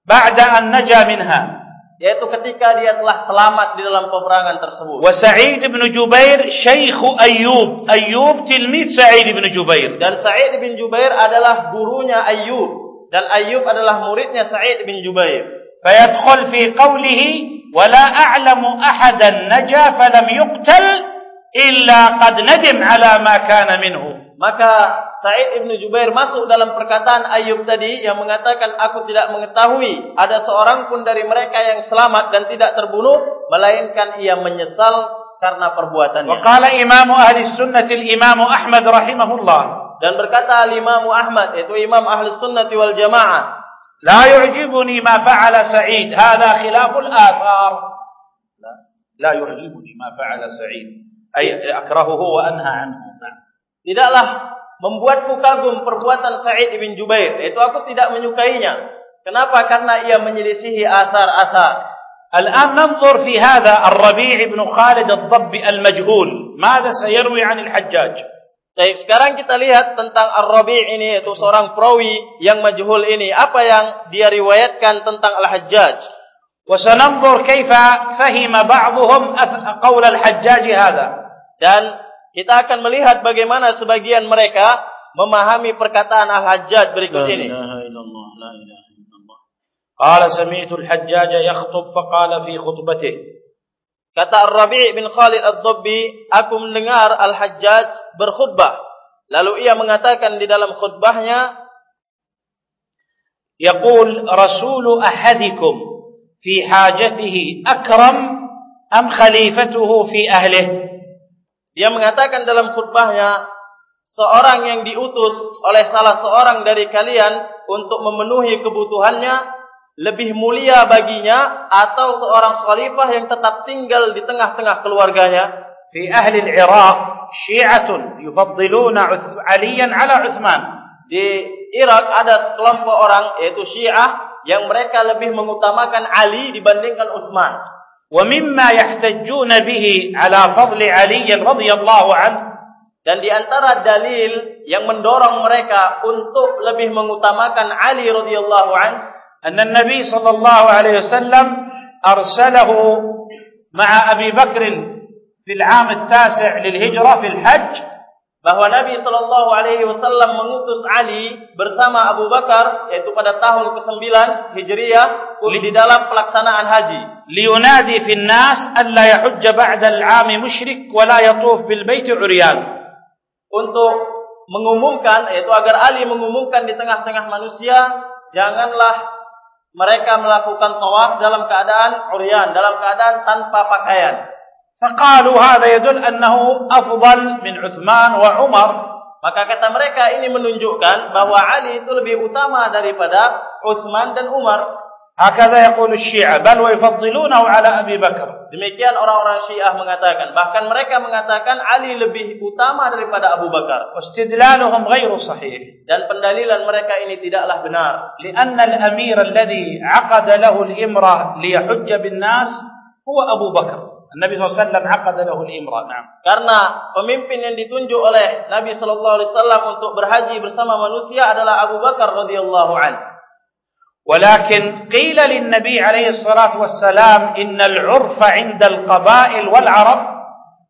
Speaker 1: Ba'da an naja minha
Speaker 2: yaitu ketika dia telah selamat di dalam peperangan tersebut.
Speaker 1: Wa Sa'id bin Jubair Syekh Ayyub, Ayyub tilmid Sa'id bin Jubair.
Speaker 2: Dan Sa'id bin Jubair adalah gurunya Ayyub dan Ayyub adalah muridnya Sa'id bin Jubair.
Speaker 1: Fayadkhul fi qawlihi wa la a'lamu ahadan naja falam yuqtal illa qad nadim ala ma kana minhu.
Speaker 2: Maka Sa'id ibn Jubair masuk dalam perkataan Ayub tadi yang mengatakan aku tidak mengetahui ada seorang pun dari mereka yang selamat dan tidak terbunuh melainkan ia menyesal karena perbuatannya.
Speaker 1: Wa qala Imam Ahli Sunnah Imam Ahmad rahimahullah
Speaker 2: dan berkata Imam Ahmad itu Imam Ahli Sunnah wal Jamaah
Speaker 1: لا يعجبني ما فعل سعيد هذا خلاف الآثار لا, لا يعجبني ما فعل سعيد أي أكرهه وأنهى عنه
Speaker 2: tidaklah membuatku kagum perbuatan Sa'id bin Jubair itu aku tidak menyukainya kenapa karena ia menyelisihi asar-asar
Speaker 1: الآن ننظر في هذا الربيع بن خالد الضبي المجهول ماذا سيروي عن الحجاج
Speaker 2: Baik, sekarang kita lihat tentang Ar-Rabi' ini yaitu seorang perawi yang majhul ini. Apa yang dia riwayatkan tentang Al-Hajjaj?
Speaker 1: Wa sananzur kaifa fahima ba'dhum qaul Al-Hajjaj hadha.
Speaker 2: Dan kita akan melihat bagaimana sebagian mereka memahami perkataan Al-Hajjaj berikut ini.
Speaker 1: Qala sami'tu Al-Hajjaj yakhutub faqala fi khutbatihi
Speaker 2: Kata Ar-Rabi' bin Khalid Ad-Dabbi, aku mendengar Al-Hajjaj berkhutbah. Lalu ia mengatakan di dalam khutbahnya,
Speaker 1: Yaqul Rasulu ahadikum fi hajatihi akram am khalifatuhu fi ahlih.
Speaker 2: Dia mengatakan dalam khutbahnya, seorang yang diutus oleh salah seorang dari kalian untuk memenuhi kebutuhannya lebih mulia baginya atau seorang khalifah yang tetap tinggal di tengah-tengah keluarganya?
Speaker 1: Fi ahli al-Iraq syi'atun yufaddiluna Aliyan ala Uthman.
Speaker 2: Di Irak ada sekelompok orang yaitu Syiah yang mereka lebih mengutamakan Ali dibandingkan Uthman
Speaker 1: ومما يحتجون به على فضل علي رضي الله عنه
Speaker 2: dan di antara dalil yang mendorong mereka untuk lebih mengutamakan Ali radhiyallahu an,
Speaker 1: anna Nabi sallallahu alaihi wasallam arsalahu ma'a Abi Bakr fil 'am at-tasi' lil hijrah fil hajj
Speaker 2: bahwa Nabi sallallahu alaihi wasallam mengutus Ali bersama Abu Bakar yaitu pada tahun ke-9 Hijriah di dalam pelaksanaan haji
Speaker 1: liyunadi fi an-nas alla yahujja ba'da al-'am musyrik wa la yatuf bil bait 'uryan
Speaker 2: untuk mengumumkan yaitu agar Ali mengumumkan di tengah-tengah manusia janganlah mereka melakukan tawaf dalam keadaan uryan, dalam keadaan tanpa pakaian.
Speaker 1: Faqalu hadha yadul annahu afdal min Uthman wa Umar.
Speaker 2: Maka kata mereka ini menunjukkan bahwa Ali itu lebih utama daripada Uthman dan Umar.
Speaker 1: Hakadha yaqulu Syiah bal wa yufaddiluna ala Abi Bakar.
Speaker 2: Demikian orang-orang Syiah mengatakan, bahkan mereka mengatakan Ali lebih utama daripada Abu Bakar.
Speaker 1: Wastidlaluhum ghairu sahih.
Speaker 2: Dan pendalilan mereka ini tidaklah benar.
Speaker 1: Lianna al-amir alladhi 'aqada lahu al-imra liyahujja bin-nas huwa Abu Bakar. Nabi SAW aqada lahu al-imra. Naam.
Speaker 2: Karena pemimpin yang ditunjuk oleh Nabi sallallahu alaihi wasallam untuk berhaji bersama manusia adalah Abu Bakar radhiyallahu anhu.
Speaker 1: ولكن قيل للنبي عليه الصلاة والسلام إن العرف عند القبائل والعرب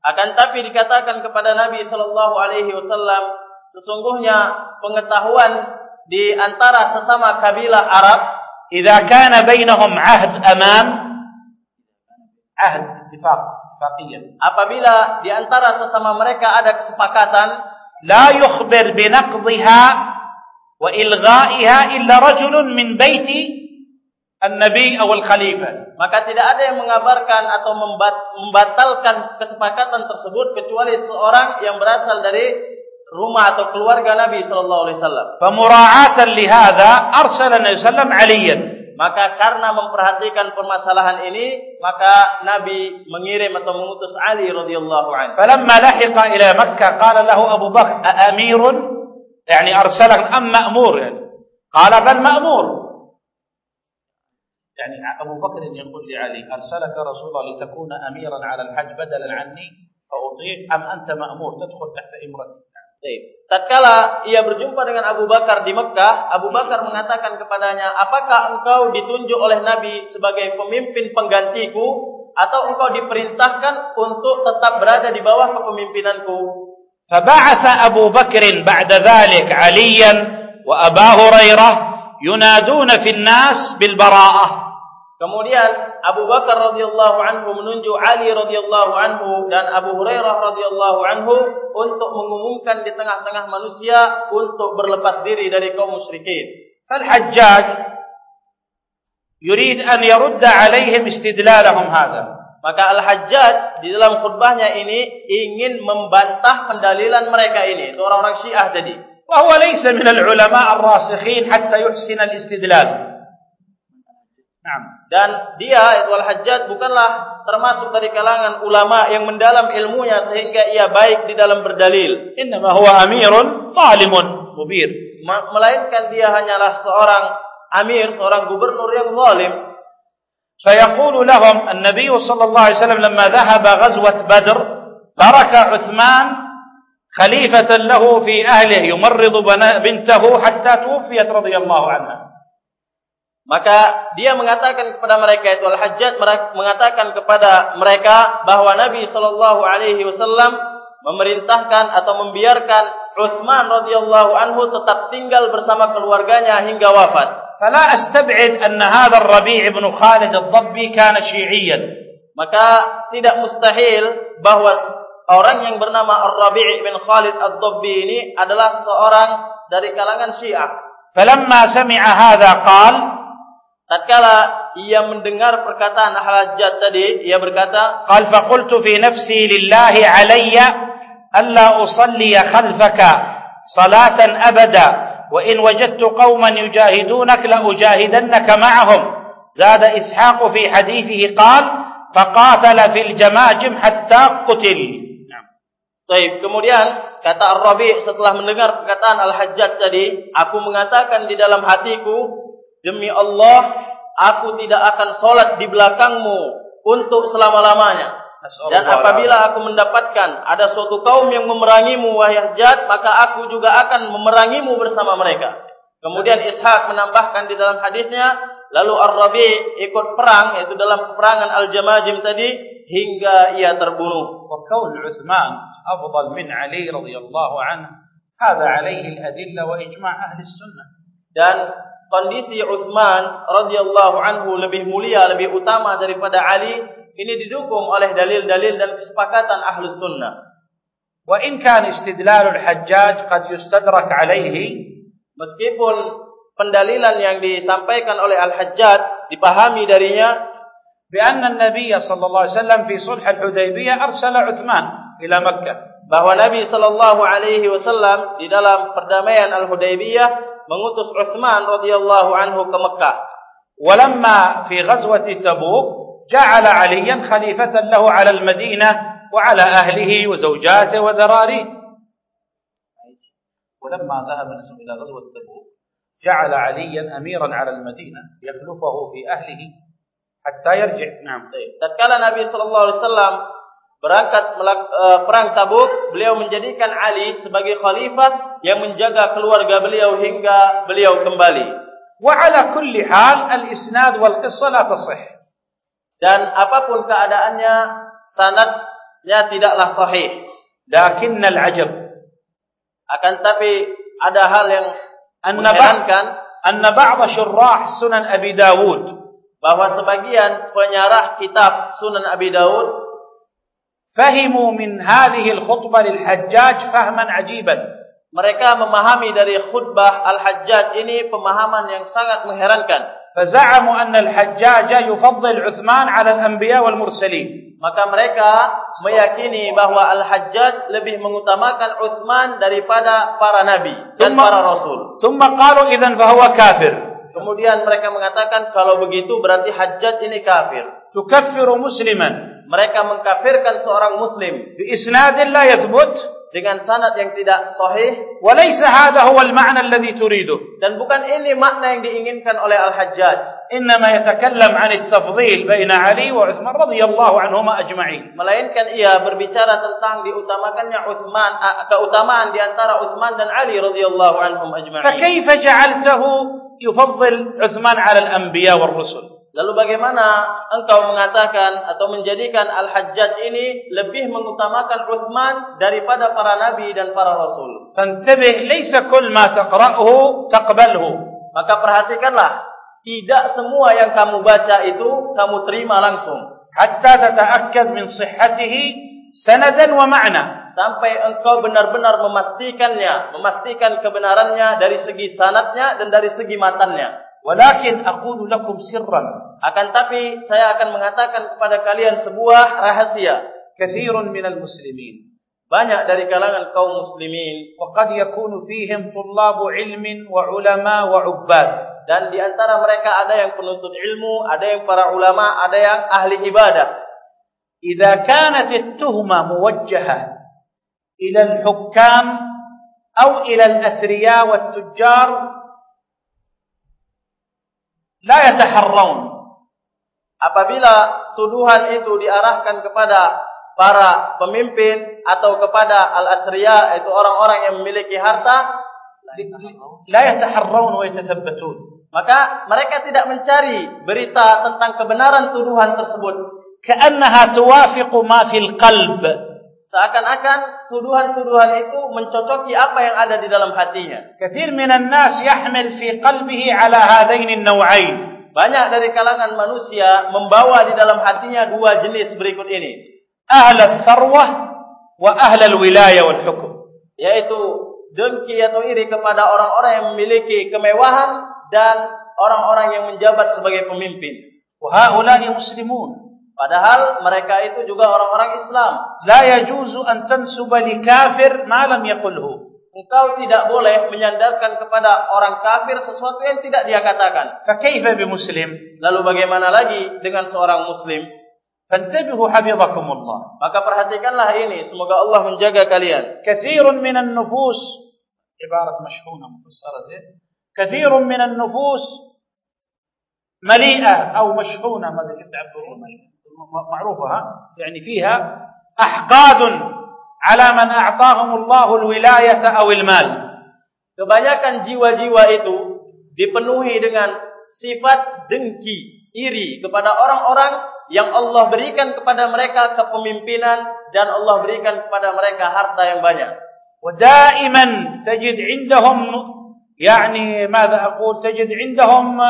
Speaker 2: akan tapi dikatakan kepada Nabi sallallahu alaihi wasallam sesungguhnya pengetahuan di antara sesama kabilah Arab
Speaker 1: idza kana bainahum ahd amam ahd ittifaq ittifaqiyyan
Speaker 2: apabila di antara sesama mereka ada kesepakatan
Speaker 1: la yukhbir bi wa ilghaiha illa rajulun min baiti an-nabi aw al-khalifah
Speaker 2: maka tidak ada yang mengabarkan atau membatalkan kesepakatan tersebut kecuali seorang yang berasal dari rumah atau keluarga Nabi sallallahu alaihi wasallam.
Speaker 1: Fa mura'atan li hadza arsala Nabi sallallahu
Speaker 2: maka karena memperhatikan permasalahan ini maka Nabi mengirim atau mengutus Ali radhiyallahu anhu.
Speaker 1: Falamma lahiqa ila makkah qala lahu abu bakr amirun?" يعني أرسلك أم مأمور يعني قال بل مأمور يعني أبو بكر يقول لعلي أرسلك رسول الله لتكون أميرا على الحج بدلا عني فأطيع أم أنت مأمور تدخل تحت إمرتي
Speaker 2: Tatkala ia berjumpa dengan Abu Bakar di Mekah, Abu Bakar mengatakan kepadanya, "Apakah engkau ditunjuk oleh Nabi sebagai pemimpin penggantiku atau engkau diperintahkan untuk tetap berada di bawah kepemimpinanku?"
Speaker 1: فبعث أبو بكر بعد ذلك عليا وأبا هريرة ينادون في الناس بالبراءة
Speaker 2: Kemudian Abu Bakar radhiyallahu anhu menunjuk Ali radhiyallahu anhu dan Abu Hurairah radhiyallahu anhu untuk mengumumkan di tengah-tengah manusia untuk berlepas diri dari kaum musyrikin.
Speaker 1: Al-Hajjaj yurid an yurda alaihim istidlalahum hadha.
Speaker 2: Maka Al-Hajjaj di dalam khutbahnya ini ingin membantah pendalilan mereka ini. Itu orang-orang syiah tadi.
Speaker 1: Wahuwa laysa min al-ulama al-rasikhin hatta yuhsin al-istidlal.
Speaker 2: Dan dia itu Al-Hajjaj bukanlah termasuk dari kalangan ulama yang mendalam ilmunya sehingga ia baik di dalam berdalil.
Speaker 1: Innama huwa amirun zalimun mubir.
Speaker 2: Melainkan dia hanyalah seorang amir, seorang gubernur yang zalim.
Speaker 1: فيقول لهم النبي صلى الله عليه وسلم لما ذهب غزوة بدر ترك عثمان خليفة له في أهله يمرض بنته حتى توفيت رضي الله عنها
Speaker 2: Maka dia mengatakan kepada mereka itu Al-Hajjaj mengatakan kepada mereka bahawa Nabi sallallahu alaihi wasallam memerintahkan atau membiarkan Uthman radhiyallahu anhu tetap tinggal bersama keluarganya hingga wafat.
Speaker 1: Fala astab'id anna hadha ar-Rabi' ibn Khalid ad-Dabbi kana Syi'iyyan.
Speaker 2: Maka tidak mustahil bahawa orang yang bernama Ar-Rabi' ibn Khalid ad-Dabbi ini adalah seorang dari kalangan Syiah.
Speaker 1: Falamma sami'a hadha qala
Speaker 2: tatkala ia mendengar perkataan Al-Hajjaj tadi ia berkata
Speaker 1: qal fa qultu fi nafsi lillahi alayya alla usalli khalfaka salatan abada wajadtu qauman yujahidunak la ujahidannaka ma'ahum. Zada ishaq fi hadithihi qal faqatala fil jamajim hatta qutil.
Speaker 2: Baik, kemudian kata Ar-Rabi setelah mendengar perkataan Al-Hajjaj tadi, aku mengatakan di dalam hatiku, Demi Allah, aku tidak akan solat di belakangmu untuk selama-lamanya. Dan apabila aku mendapatkan ada suatu kaum yang memerangimu, wahai Hajjad, maka aku juga akan memerangimu bersama mereka. Kemudian Ishaq menambahkan di dalam hadisnya, lalu Ar-Rabi ikut perang, yaitu dalam peperangan Al-Jamajim tadi, hingga ia terbunuh.
Speaker 1: Wa kaul Uthman afdal min Ali radhiyallahu anhu. Hada alaihi al-adilla wa ijma' ahli sunnah.
Speaker 2: Dan kondisi Uthman radhiyallahu anhu lebih mulia, lebih utama daripada Ali, ini didukung oleh dalil-dalil dan kesepakatan ahlus sunnah.
Speaker 1: Wa in kan istidlalul Hajjaj qad yustadrak alaihi
Speaker 2: meskipun pendalilan yang disampaikan oleh Al-Hajjaj dipahami darinya
Speaker 1: bi anna an-nabiy sallallahu alaihi wasallam fi sulh al-Hudaybiyah arsala Uthman ila Makkah
Speaker 2: bahwa Nabi sallallahu alaihi wasallam di dalam perdamaian Al-Hudaybiyah mengutus Uthman radhiyallahu anhu ke Makkah
Speaker 1: walamma fi ghazwati Tabuk lahu 'ala al-Madinah wa 'ala ahlihi wa zawjatihi wa dhararihi. ولما ذهب الناس إلى غزوة تبوك جعل عليا أميرا على المدينة يخلفه في أهله حتى يرجع
Speaker 2: نعم tatkala Nabi sallallahu alaihi wasallam berangkat uh, perang Tabuk, beliau menjadikan Ali sebagai khalifah yang menjaga keluarga beliau hingga beliau kembali.
Speaker 1: Wa ala kulli hal al-isnad wal qissa la tasih.
Speaker 2: dan apapun keadaannya sanadnya tidaklah sahih.
Speaker 1: Lakinnal ajab.
Speaker 2: Akan tapi ada hal yang mengherankan.
Speaker 1: anna ba'd syurrah sunan abi daud
Speaker 2: bahwa sebagian penyarah kitab sunan abi daud
Speaker 1: fahimu min hadhihi al-khutbah lil-hajjaj fahman ajiban.
Speaker 2: mereka memahami dari khutbah al-hajjaj ini pemahaman yang sangat mengherankan.
Speaker 1: فزعموا أن الحجاج يفضل عثمان على الأنبياء والمرسلين
Speaker 2: maka mereka meyakini bahwa Al-Hajjaj lebih mengutamakan Uthman daripada para nabi dan para rasul
Speaker 1: ثم قالوا إذن فهو كافر
Speaker 2: kemudian mereka mengatakan kalau begitu berarti Hajjaj ini kafir
Speaker 1: تكفر مسلما
Speaker 2: mereka mengkafirkan seorang muslim
Speaker 1: bi isnadin la yathbut
Speaker 2: Dengan sanad yang tidak sahih
Speaker 1: wa laysa hadha huwa al-ma'na alladhi turidu
Speaker 2: dan bukan ini makna yang diinginkan oleh al-hajjaj
Speaker 1: inma yatakallam 'an at-tafdhil baina ali wa uthman radhiyallahu anhuma ajma'in
Speaker 2: melainkan ia berbicara tentang diutamakannya Uthman keutamaan di antara Uthman dan Ali radhiyallahu anhum ajma'in
Speaker 1: fa kayfa ja'altahu yufaddil Uthman 'ala al-anbiya war rusul
Speaker 2: Lalu bagaimana engkau mengatakan atau menjadikan Al-Hajjaj ini lebih mengutamakan Uthman daripada para nabi dan para rasul?
Speaker 1: Fantabih, laysa kull ma taqra'uhu taqbalhu.
Speaker 2: Maka perhatikanlah, tidak semua yang kamu baca itu kamu terima langsung.
Speaker 1: Hatta tata'akkad min sihhatihi sanadan wa ma'na.
Speaker 2: Sampai engkau benar-benar memastikannya, memastikan kebenarannya dari segi sanatnya dan dari segi matannya.
Speaker 1: Walakin aqulu lakum sirran.
Speaker 2: Akan tapi saya akan mengatakan kepada kalian sebuah rahasia.
Speaker 1: Kathirun minal muslimin.
Speaker 2: Banyak dari kalangan kaum muslimin.
Speaker 1: Waqad yakunu fihim tullabu ilmin wa ulama wa ubbad.
Speaker 2: Dan di antara mereka ada yang penuntut ilmu ada yang para ulama ada yang ahli ibadah.
Speaker 1: Idza kanat at-tuhma muwajjaha ila al-hukam atau ila al-athriya wa at-tujjar la yataharraun.
Speaker 2: Apabila tuduhan itu diarahkan kepada para pemimpin atau kepada al-asriya itu orang-orang yang memiliki harta
Speaker 1: la yataharraun. wa yatathabbatun
Speaker 2: maka mereka tidak mencari berita tentang kebenaran tuduhan tersebut.
Speaker 1: Karena tuwafiqu ma fil qalb
Speaker 2: seakan-akan tuduhan-tuduhan itu mencocoki apa yang ada di dalam hatinya.
Speaker 1: Kafir minan nas yahmil fi qalbihi ala hadaini naw'ain.
Speaker 2: Banyak dari kalangan manusia membawa di dalam hatinya dua jenis berikut ini.
Speaker 1: Ahla sarwah wa ahla wilayah wal hukum.
Speaker 2: Yaitu dengki atau iri kepada orang-orang yang memiliki kemewahan dan orang-orang yang menjabat sebagai pemimpin.
Speaker 1: Wa haulai muslimun.
Speaker 2: Padahal mereka itu juga orang-orang Islam.
Speaker 1: La yajuzu an tansuba li kafir ma lam yaqulhu.
Speaker 2: Engkau tidak boleh menyandarkan kepada orang kafir sesuatu yang tidak dia katakan.
Speaker 1: Fa kaifa bi muslim?
Speaker 2: Lalu bagaimana lagi dengan seorang muslim?
Speaker 1: Fantabihu hafizakumullah.
Speaker 2: Maka perhatikanlah ini, semoga Allah menjaga kalian.
Speaker 1: Katsirun minan nufus ibarat mashhuna mufassarah. Katsirun minan nufus mali'ah atau mashhuna, ma ada yang معروفة ها يعني فيها أحقاد على من أعطاهم الله الولاية أو المال
Speaker 2: kebanyakan jiwa-jiwa itu dipenuhi dengan sifat dengki iri kepada orang-orang yang Allah berikan kepada mereka kepemimpinan dan Allah berikan kepada mereka harta yang banyak.
Speaker 1: ودائما تجد عندهم يعني ماذا أقول تجد عندهم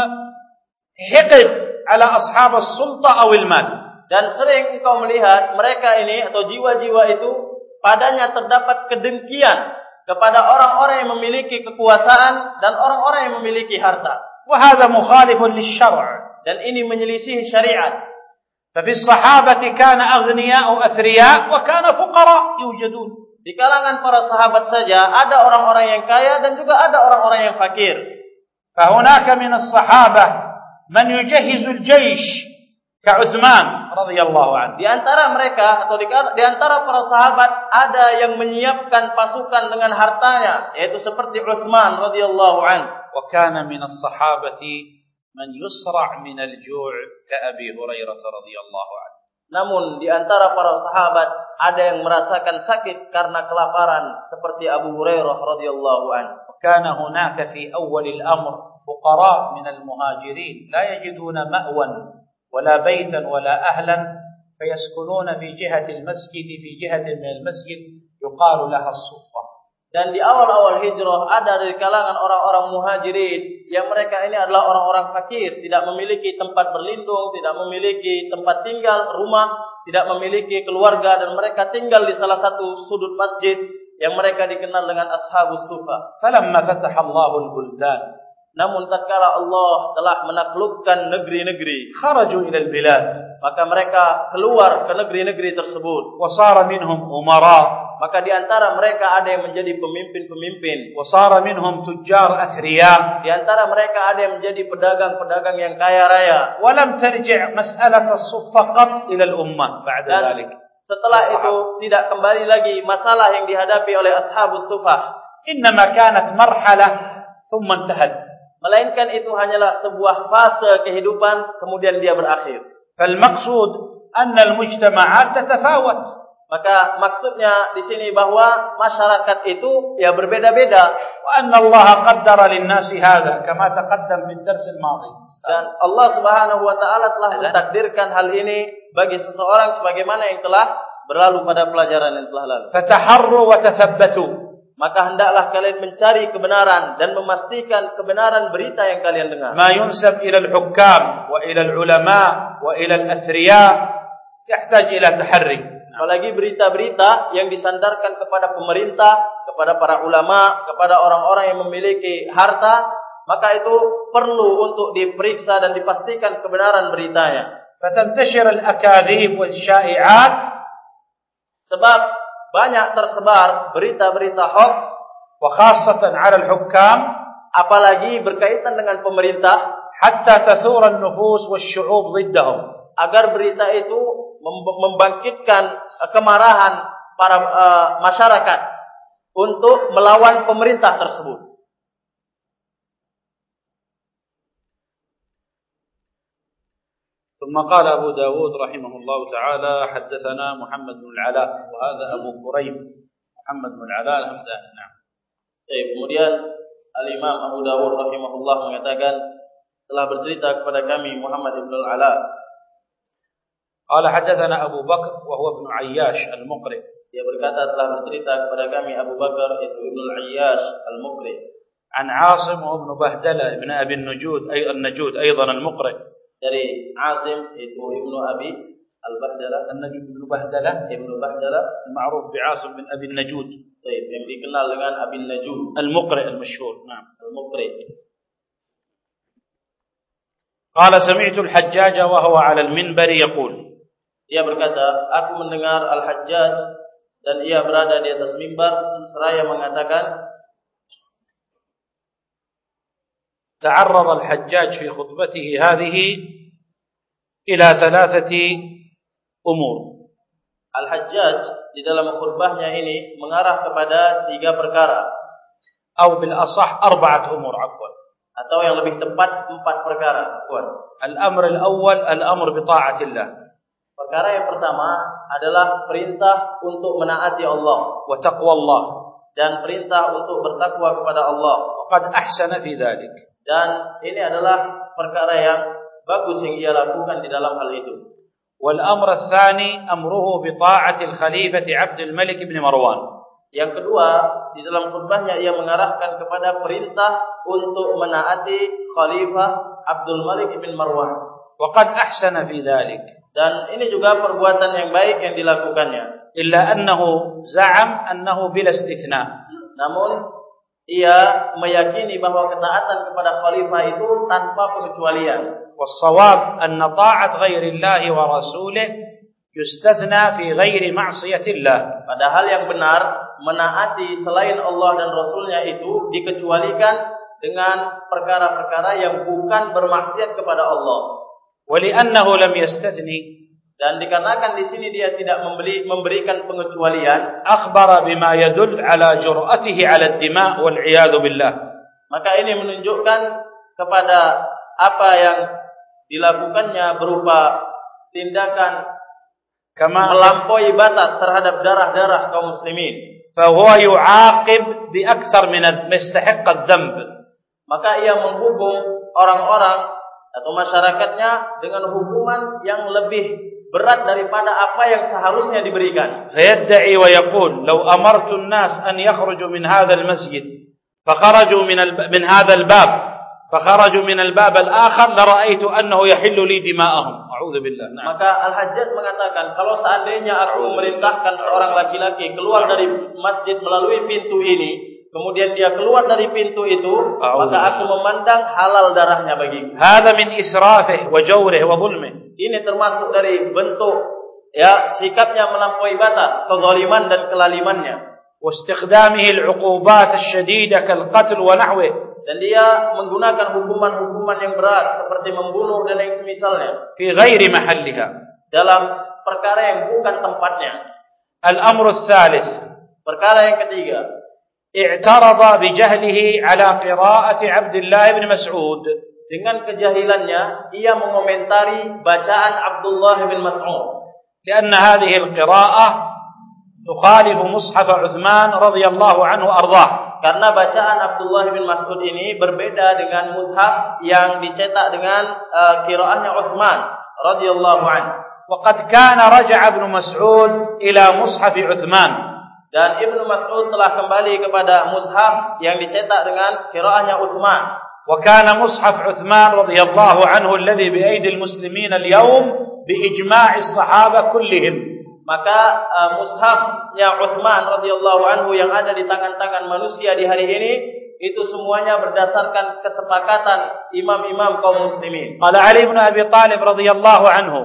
Speaker 1: حقد على أصحاب السلطة أو المال
Speaker 2: Dan sering engkau melihat mereka ini atau jiwa-jiwa itu padanya terdapat kedengkian kepada orang-orang yang memiliki kekuasaan dan orang-orang yang memiliki harta.
Speaker 1: Wa hadza mukhalifun lisyar'.
Speaker 2: Dan ini menyelisih syariat.
Speaker 1: Fi sahabati kana aghniya'u athriya' wa kana fuqara' yujadun.
Speaker 2: Di kalangan para sahabat saja ada orang-orang yang kaya dan juga ada orang-orang yang fakir.
Speaker 1: Fa hunaka min as-sahabah man yujahhizul jaysh ka radhiyallahu an.
Speaker 2: Di antara mereka atau di antara para sahabat ada yang menyiapkan pasukan dengan hartanya yaitu seperti Utsman radhiyallahu an.
Speaker 1: Wa kana min al-sahabati man yusra' min al-ju' ka Abi Hurairah radhiyallahu an.
Speaker 2: Namun di antara para sahabat ada yang merasakan sakit karena kelaparan seperti Abu Hurairah radhiyallahu an.
Speaker 1: Wa kana hunaka fi al-amr fuqara' min al-muhajirin la yajiduna ma'wan ولا بيتا ولا أهلا فيسكنون في جهة المسجد في جهة من المسجد يقال لها الصفة
Speaker 2: Dan di awal-awal hijrah ada dari kalangan orang-orang muhajirin yang mereka ini adalah orang-orang fakir, tidak memiliki tempat berlindung, tidak memiliki tempat tinggal, rumah, tidak memiliki keluarga dan mereka tinggal di salah satu sudut masjid yang mereka dikenal dengan Ashabus Sufa.
Speaker 1: Falamma fataha Allahu al-buldan
Speaker 2: Namun tatkala Allah telah menaklukkan negeri-negeri,
Speaker 1: kharaju ila al-bilad,
Speaker 2: maka mereka keluar ke negeri-negeri tersebut.
Speaker 1: Wa sara minhum umara,
Speaker 2: maka di antara mereka ada yang menjadi pemimpin-pemimpin.
Speaker 1: Wasara minhum tujjar athriya.
Speaker 2: Di antara mereka ada yang menjadi pedagang-pedagang yang kaya raya.
Speaker 1: Walam tarji' mas'alat as-suffa qat ila al-ummah ba'da dhalik.
Speaker 2: Setelah itu tidak kembali lagi masalah yang dihadapi oleh ashabus sufah.
Speaker 1: Innama kanat marhalah thumma intahat.
Speaker 2: Melainkan itu hanyalah sebuah fase kehidupan kemudian dia berakhir.
Speaker 1: Fal maqsud anna al-mujtama'at tatafawat.
Speaker 2: Maka maksudnya di sini bahwa masyarakat itu ya berbeda-beda.
Speaker 1: Wa anna Allah qaddara lin-nasi hadha kama taqaddam fi ad-dars al-madi.
Speaker 2: Dan Allah Subhanahu wa taala telah mentakdirkan hal ini bagi seseorang sebagaimana yang telah berlalu pada pelajaran yang telah lalu.
Speaker 1: Fataharru wa tathabbatu.
Speaker 2: Maka hendaklah kalian mencari kebenaran dan memastikan kebenaran berita yang kalian dengar.
Speaker 1: Ma yunsab ila al-hukam wa ila al-ulama wa ila al-athriya yahtaj ila tahri
Speaker 2: apalagi berita-berita yang disandarkan kepada pemerintah, kepada para ulama, kepada orang-orang yang memiliki harta, maka itu perlu untuk diperiksa dan dipastikan kebenaran beritanya.
Speaker 1: Fatantashir al-akadhib wal-syai'at
Speaker 2: sebab banyak tersebar berita-berita hoax
Speaker 1: wa khassatan 'ala al-hukam
Speaker 2: apalagi berkaitan dengan pemerintah
Speaker 1: hatta tathura an-nufus wash-shu'ub diddahum
Speaker 2: agar berita itu membangkitkan kemarahan para uh, masyarakat untuk melawan pemerintah tersebut
Speaker 1: ثم قال أبو داود رحمه الله تعالى حدثنا محمد بن العلاء وهذا أبو كريم. محمد بن العلاء الهمداني نعم.
Speaker 2: طيب kemudian Al-Imam Abu Dawud rahimahullah mengatakan telah bercerita kepada kami Muhammad bin Al-Ala
Speaker 1: قال حدثنا أبو بكر وهو ابن عياش المقرئ
Speaker 2: dia berkata telah bercerita kepada kami Abu Bakar itu Ibn Al-Ayyash Al-Muqri.
Speaker 1: عن عاصم وابن بهدلة ابن أبي النجود أي النجود أيضا المقرئ
Speaker 2: dari Asim itu ibnu Abi Al-Bahdala
Speaker 1: An-Najud ibnu Bahdalah
Speaker 2: ibnu Bahdala
Speaker 1: ma'ruf bi'asim bin Abi Najud
Speaker 2: Baik, yang dikenal dengan Abi Najud
Speaker 1: Al-Muqri al-Mashhur Naam
Speaker 2: Al-Muqri
Speaker 1: قال سمعت الحجاج وهو على المنبر يقول
Speaker 2: Ia berkata, aku mendengar Al-Hajjaj dan ia berada di atas mimbar seraya mengatakan
Speaker 1: تعرض الحجاج في خطبته هذه إلى ثلاثة أمور
Speaker 2: الحجاج di dalam khutbahnya ini mengarah kepada tiga perkara
Speaker 1: أو بالأصح أربعة أمور عفوا
Speaker 2: atau yang lebih tepat empat perkara
Speaker 1: عفوا الأمر الأول الأمر بطاعة الله
Speaker 2: perkara yang pertama adalah perintah untuk menaati Allah
Speaker 1: وتقوى الله
Speaker 2: dan perintah untuk bertakwa kepada Allah
Speaker 1: وقد أحسن في ذلك
Speaker 2: dan ini adalah perkara yang bagus yang ia lakukan di dalam hal itu.
Speaker 1: Wal amr tsani amruhu bi ta'ati al khalifah Abdul Malik bin Marwan.
Speaker 2: Yang kedua, di dalam khutbahnya ia mengarahkan kepada perintah untuk menaati Khalifah Abdul Malik bin Marwan.
Speaker 1: Wa qad ahsana fi dhalik.
Speaker 2: Dan ini juga perbuatan yang baik yang dilakukannya.
Speaker 1: Illa annahu za'am annahu bila istithna.
Speaker 2: Namun ia meyakini bahawa ketaatan kepada khalifah itu tanpa pengecualian.
Speaker 1: Wassawab anna ta'at ghairi Allah wa rasulih yustathna fi ghairi ma'siyatillah.
Speaker 2: Padahal yang benar menaati selain Allah dan Rasulnya itu dikecualikan dengan perkara-perkara yang bukan bermaksiat kepada Allah.
Speaker 1: Wali'annahu lam yastathni
Speaker 2: dan dikarenakan di sini dia tidak memberi memberikan pengecualian
Speaker 1: akhbara bima yadul ala jur'atihi ala ad-dima' wal 'iyad billah.
Speaker 2: maka ini menunjukkan kepada apa yang dilakukannya berupa tindakan kama melampaui batas terhadap darah-darah kaum muslimin.
Speaker 1: fa huwa yu'aqib bi akthar min al-mustahiq adh-dhanb
Speaker 2: maka ia menghukum orang-orang atau masyarakatnya dengan hukuman yang lebih berat daripada apa yang seharusnya diberikan.
Speaker 1: Yad'i wa yaqul, "Law amartu an-nas an yakhruju min hadha al-masjid, fa kharaju min min hadha al-bab, fa kharaju min al-bab al-akhar, la ra'aytu annahu yahillu li dima'ahum." A'udzu billah.
Speaker 2: Maka Al-Hajjaj mengatakan, kalau seandainya aku memerintahkan seorang laki-laki keluar dari masjid melalui pintu ini, kemudian dia keluar dari pintu itu, maka aku memandang halal darahnya bagiku.
Speaker 1: Hadza min israfih wa jawrih wa dhulmih.
Speaker 2: Ini termasuk dari bentuk ya sikapnya melampaui batas, kezaliman dan kelalimannya.
Speaker 1: واستخدامه العقوبات الشديدة كالقتل ونحوه
Speaker 2: dan dia menggunakan hukuman-hukuman yang berat seperti membunuh dan yang semisalnya
Speaker 1: في غير محلها
Speaker 2: dalam perkara yang bukan tempatnya
Speaker 1: الأمر الثالث
Speaker 2: perkara yang ketiga
Speaker 1: اعترض بجهله على قراءة عبد الله بن مسعود
Speaker 2: dengan kejahilannya ia mengomentari bacaan Abdullah bin Mas'ud
Speaker 1: لأن هذه القراءة تخالف مصحف عثمان رضي الله عنه أرضاه
Speaker 2: karena bacaan Abdullah bin Mas'ud ini berbeda dengan mushaf yang dicetak dengan uh, qiraahnya Utsman radhiyallahu anhu
Speaker 1: وقد كان رجع ابن مسعود إلى مصحف عثمان
Speaker 2: Dan Ibnu Mas'ud telah kembali kepada mushaf yang dicetak dengan qiraahnya Utsman.
Speaker 1: Wa kana mushaf Utsman radhiyallahu anhu alladhi bi aidi al-muslimin al-yawm bi ijma' as-sahabah kullihim.
Speaker 2: Maka uh, mushafnya Utsman radhiyallahu anhu yang ada di tangan-tangan manusia di hari ini itu semuanya berdasarkan kesepakatan imam-imam kaum muslimin.
Speaker 1: Qala Ali bin Abi Talib radhiyallahu anhu.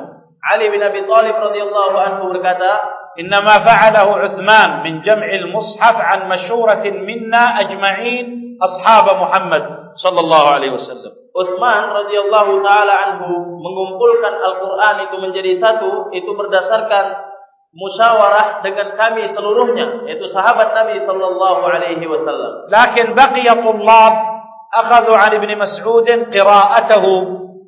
Speaker 2: Ali bin Abi Talib radhiyallahu anhu berkata
Speaker 1: إنما فعله عثمان من جمع المصحف عن مشورة منا أجمعين أصحاب محمد صلى الله عليه وسلم
Speaker 2: Utsman radhiyallahu taala anhu mengumpulkan Al-Qur'an itu menjadi satu itu berdasarkan musyawarah dengan kami seluruhnya yaitu sahabat Nabi sallallahu alaihi wasallam.
Speaker 1: Lakin baqiya tullab akhadhu 'an Ibn Mas'ud qira'atahu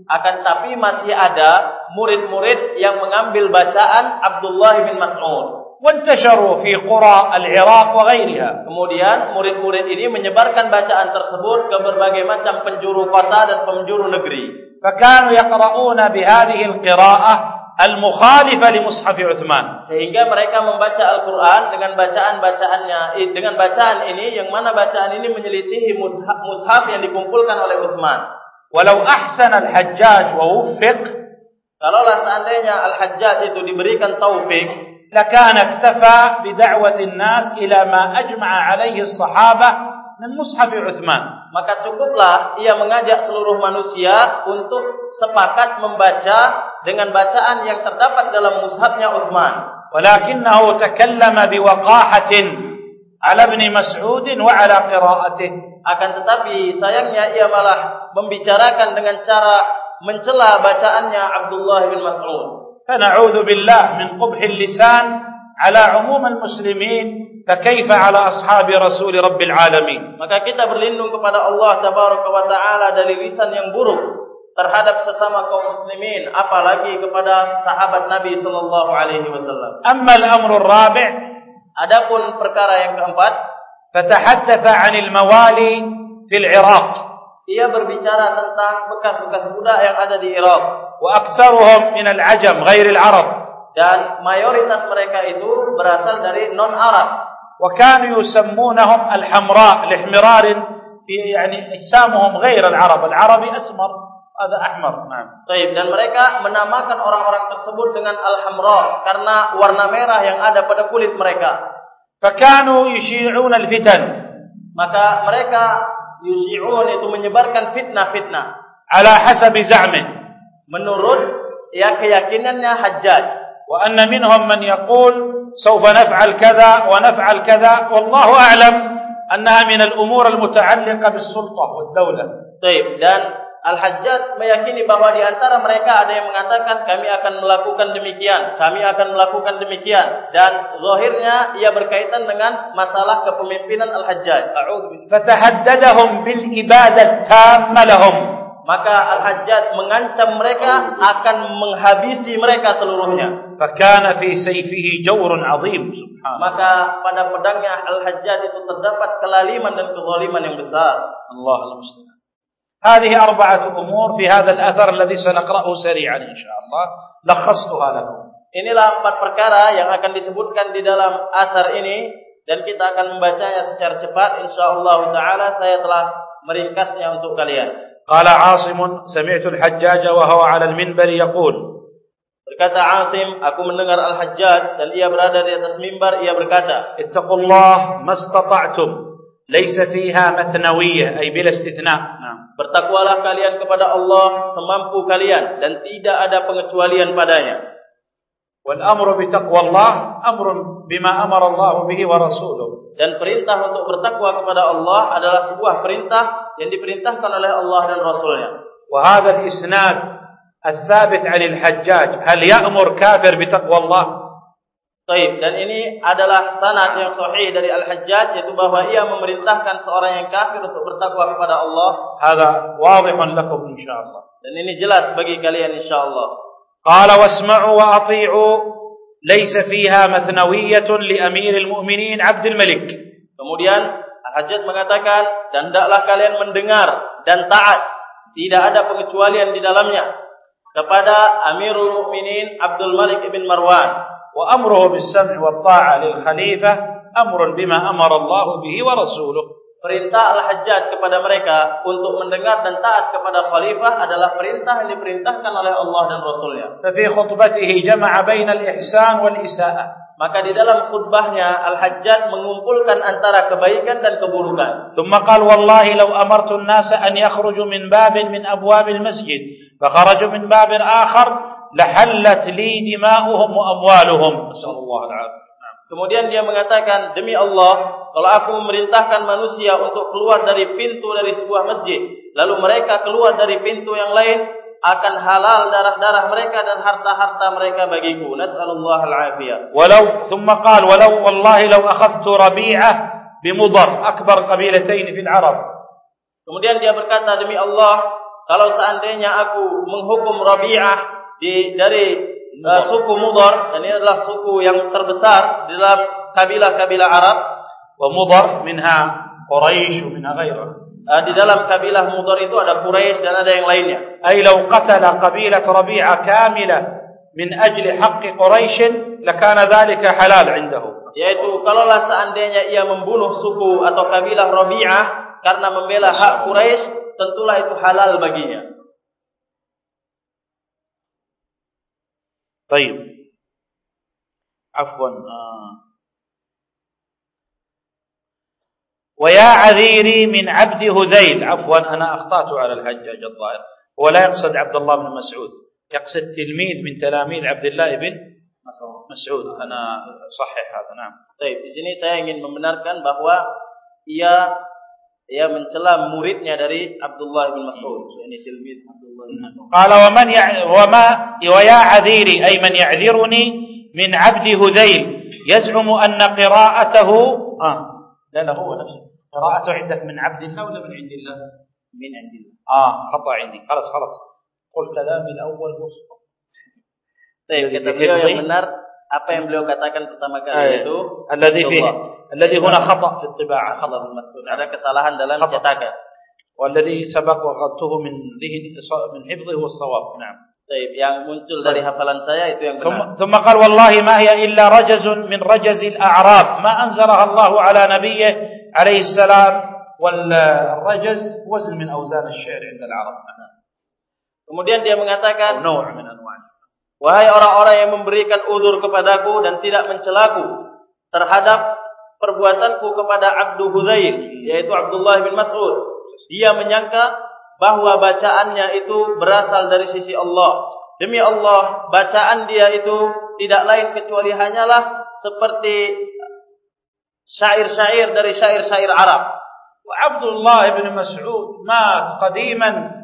Speaker 2: akan tapi masih ada murid-murid yang mengambil bacaan Abdullah bin Mas'ud.
Speaker 1: Wantasharu fi qura al-Iraq wa ghairiha.
Speaker 2: Kemudian murid-murid ini menyebarkan bacaan tersebut ke berbagai macam penjuru kota dan penjuru negeri.
Speaker 1: Fakanu yaqra'una bihadhihi al-qira'ah al-mukhalifa li mushaf Utsman.
Speaker 2: Sehingga mereka membaca Al-Qur'an dengan bacaan-bacaannya dengan bacaan ini yang mana bacaan ini menyelisihi mushaf yang dikumpulkan oleh Utsman. Uthman.
Speaker 1: ولو أحسن الحجاج ووفق
Speaker 2: Kalaulah seandainya Al-Hajjaj itu diberikan taufik,
Speaker 1: لكان اكتفى بدعوة الناس إلى ما أجمع عليه الصحابة من مصحف عثمان
Speaker 2: maka cukuplah ia mengajak seluruh manusia untuk sepakat membaca dengan bacaan yang terdapat dalam mushafnya Uthman
Speaker 1: ولكنه تكلم بوقاحة على ابن مسعود وعلى قراءته
Speaker 2: akan tetapi sayangnya ia malah membicarakan dengan cara mencela bacaannya Abdullah bin Mas'ud
Speaker 1: فنعوذ بالله من قبح اللسان على عموم المسلمين فكيف على أصحاب رسول رب العالمين
Speaker 2: maka kita berlindung kepada Allah tabaraka wa taala dari lisan yang buruk terhadap sesama kaum muslimin apalagi kepada sahabat Nabi sallallahu alaihi wasallam
Speaker 1: amma al-amru ar-rabi'
Speaker 2: adapun perkara yang keempat
Speaker 1: فتحدث عن الموالي في العراق
Speaker 2: Dia berbicara tentang bekas-bekas Buddha yang ada di Irak.
Speaker 1: Wa aktsaruhum min al-ajam ghairil Arab.
Speaker 2: Dan mayoritas mereka itu berasal dari non Arab.
Speaker 1: Wa kanu yusammunahum al-hamra lihmirar yani isamuhum ghair al-Arab. Al-Arabi asmar, ada ahmar. Naam.
Speaker 2: Baik, dan mereka menamakan orang-orang tersebut dengan al-hamra karena warna merah yang ada pada kulit mereka.
Speaker 1: فكانوا يشيعون الفتن
Speaker 2: maka mereka yusyi'un itu menyebarkan fitnah-fitnah
Speaker 1: على حسب زعمه
Speaker 2: menurut ya keyakinannya Hajjaj
Speaker 1: wa anna minhum man yaqul sawfa naf'al kadha wa naf'al kadha wallahu a'lam annaha min al-umur al-muta'alliqa bis-sultah wad-dawlah
Speaker 2: baik dan Al-Hajjaj meyakini bahawa di antara mereka ada yang mengatakan kami akan melakukan demikian, kami akan melakukan demikian dan zahirnya ia berkaitan dengan masalah kepemimpinan Al-Hajjaj.
Speaker 1: Fatahaddadahum bil ibadat tamma lahum
Speaker 2: maka Al-Hajjaj mengancam mereka akan menghabisi mereka seluruhnya.
Speaker 1: Fakana fi sayfihi jawrun azim.
Speaker 2: Maka pada pedangnya Al-Hajjaj itu terdapat kelaliman dan kezaliman yang besar.
Speaker 1: Allah al-musta'an. هذه أربعة أمور في هذا الأثر الذي سنقرأه سريعا إن شاء الله لخصتها لكم
Speaker 2: Inilah empat perkara yang akan disebutkan di dalam asar ini dan kita akan membacanya secara cepat insyaallah taala saya telah meringkasnya untuk kalian.
Speaker 1: قال عاصم سمعت الحجاج وهو على المنبر يقول
Speaker 2: berkata Asim aku mendengar Al-Hajjaj dan ia berada di atas mimbar ia berkata
Speaker 1: اتقوا الله ما استطعتم ليس فيها مثنويه اي بلا استثناء
Speaker 2: bertakwalah kalian kepada Allah semampu kalian dan tidak ada pengecualian padanya
Speaker 1: والامر بتقوى الله امر بما امر الله به ورسوله
Speaker 2: dan perintah untuk bertakwa kepada Allah adalah sebuah perintah yang diperintahkan oleh Allah dan Rasulnya.
Speaker 1: وهذا الاسناد الثابت عن الحجاج هل يأمر كافر بتقوى الله؟
Speaker 2: Taib. Dan ini adalah sanad yang sahih dari Al-Hajjaj yaitu bahwa ia memerintahkan seorang yang kafir untuk bertakwa kepada Allah.
Speaker 1: Hada wadhihan lakum insyaallah.
Speaker 2: Dan ini jelas bagi kalian insyaallah.
Speaker 1: Qala wasma'u wa athi'u laysa fiha mathnawiyyatun li amiril mu'minin Abdul Malik.
Speaker 2: Kemudian Al-Hajjaj mengatakan dan hendaklah kalian mendengar dan taat. Tidak ada pengecualian di dalamnya kepada Amirul Mukminin Abdul Malik bin Marwan
Speaker 1: wa amruhu bis sam' wa ta'a lil khalifah amrun bima amara Allah bihi wa rasuluhu
Speaker 2: perintah Al-Hajjaj kepada mereka untuk mendengar dan taat kepada khalifah adalah perintah yang diperintahkan oleh Allah dan Rasulnya.
Speaker 1: Fi khutbatihi jama'a baina al-ihsan wal-isa'ah
Speaker 2: maka di dalam khutbahnya Al-Hajjaj mengumpulkan antara kebaikan dan keburukan.
Speaker 1: Tsumma qala wallahi law amartu an-nasa an yakhruju min babin min abwabil masjid fa kharaju min babin akhar lahallat li dima'uhum wa amwaluhum. Masyaallah.
Speaker 2: Kemudian dia mengatakan demi Allah kalau aku memerintahkan manusia untuk keluar dari pintu dari sebuah masjid lalu mereka keluar dari pintu yang lain akan halal darah-darah mereka dan harta-harta mereka bagiku. Nas'alullah al-afiyah.
Speaker 1: Walau, thumma qal, walau wallahi law akhadtu rabi'ah bimudar, akbar qabilatain fil Arab.
Speaker 2: Kemudian dia berkata, demi Allah, kalau seandainya aku menghukum Rabi'ah di dari uh, suku Mudar, dan ini adalah suku yang terbesar di dalam kabilah-kabilah Arab,
Speaker 1: wa Mudar minha Quraisy minha ghairah.
Speaker 2: Ah, di dalam kabilah Mudar itu ada Quraisy dan ada yang lainnya.
Speaker 1: Ay law qatala qabilah Rabi'a kamilah min ajli haqq Quraisy lakana dhalika halal 'indahu.
Speaker 2: Yaitu kalaulah seandainya ia membunuh suku atau kabilah Rabi'ah karena membela hak Quraisy, tentulah itu halal baginya.
Speaker 1: Baik. Afwan. Uh, ويا عذيري من عبد هذيل. عفوا أنا أخطأت على الحجاج الظاهر. ولا يقصد عبد الله بن مسعود. يقصد تلميذ من تلاميذ عبد الله بن مسعود. أنا صحيح هذا نعم.
Speaker 2: طيب di sini saya ingin membenarkan bahwa ia ia mencela muridnya dari Abdullah bin Mas'ud. Yakni tilmid Abdullah bin Mas'ud.
Speaker 1: قال ومن يع... وما ويا عذيري أي من يعذرني من عبد هذيل. يزعم أن قراءته آه. لا لا هو نفسه. قراءته عندك من عبد الله ولا من عند الله؟
Speaker 2: من عند الله.
Speaker 1: آه خطا عندي. خلاص خلاص. قل كلامي الأول وسط
Speaker 2: طيب kata beliau yang benar apa yang beliau katakan pertama kali itu
Speaker 1: الذي فيه الذي هنا خطأ في الطباعة.
Speaker 2: خطأ المذكور ada kesalahan dalam cetakan.
Speaker 1: والذي سبق وقلته من ذهن من حفظه هو الصواب. نعم.
Speaker 2: طيب yang muncul dari hafalan saya itu yang benar.
Speaker 1: ثم قال والله ما هي إلا رجز من رجز الأعراب. ما أنزلها الله على نبيه عليه السلام والرجز وزن من اوزان الشعر عند العرب.
Speaker 2: Kemudian dia mengatakan,
Speaker 1: نوع من انواع
Speaker 2: Wahai orang-orang yang memberikan uzur kepadaku dan tidak mencelaku terhadap perbuatanku kepada Abdul Hudzail yaitu Abdullah bin Mas'ud. Dia menyangka bahwa bacaannya itu berasal dari sisi Allah. Demi Allah, bacaan dia itu tidak lain kecuali hanyalah seperti syair-syair dari syair-syair Arab.
Speaker 1: Wa Abdullah bin Mas'ud mat qadiman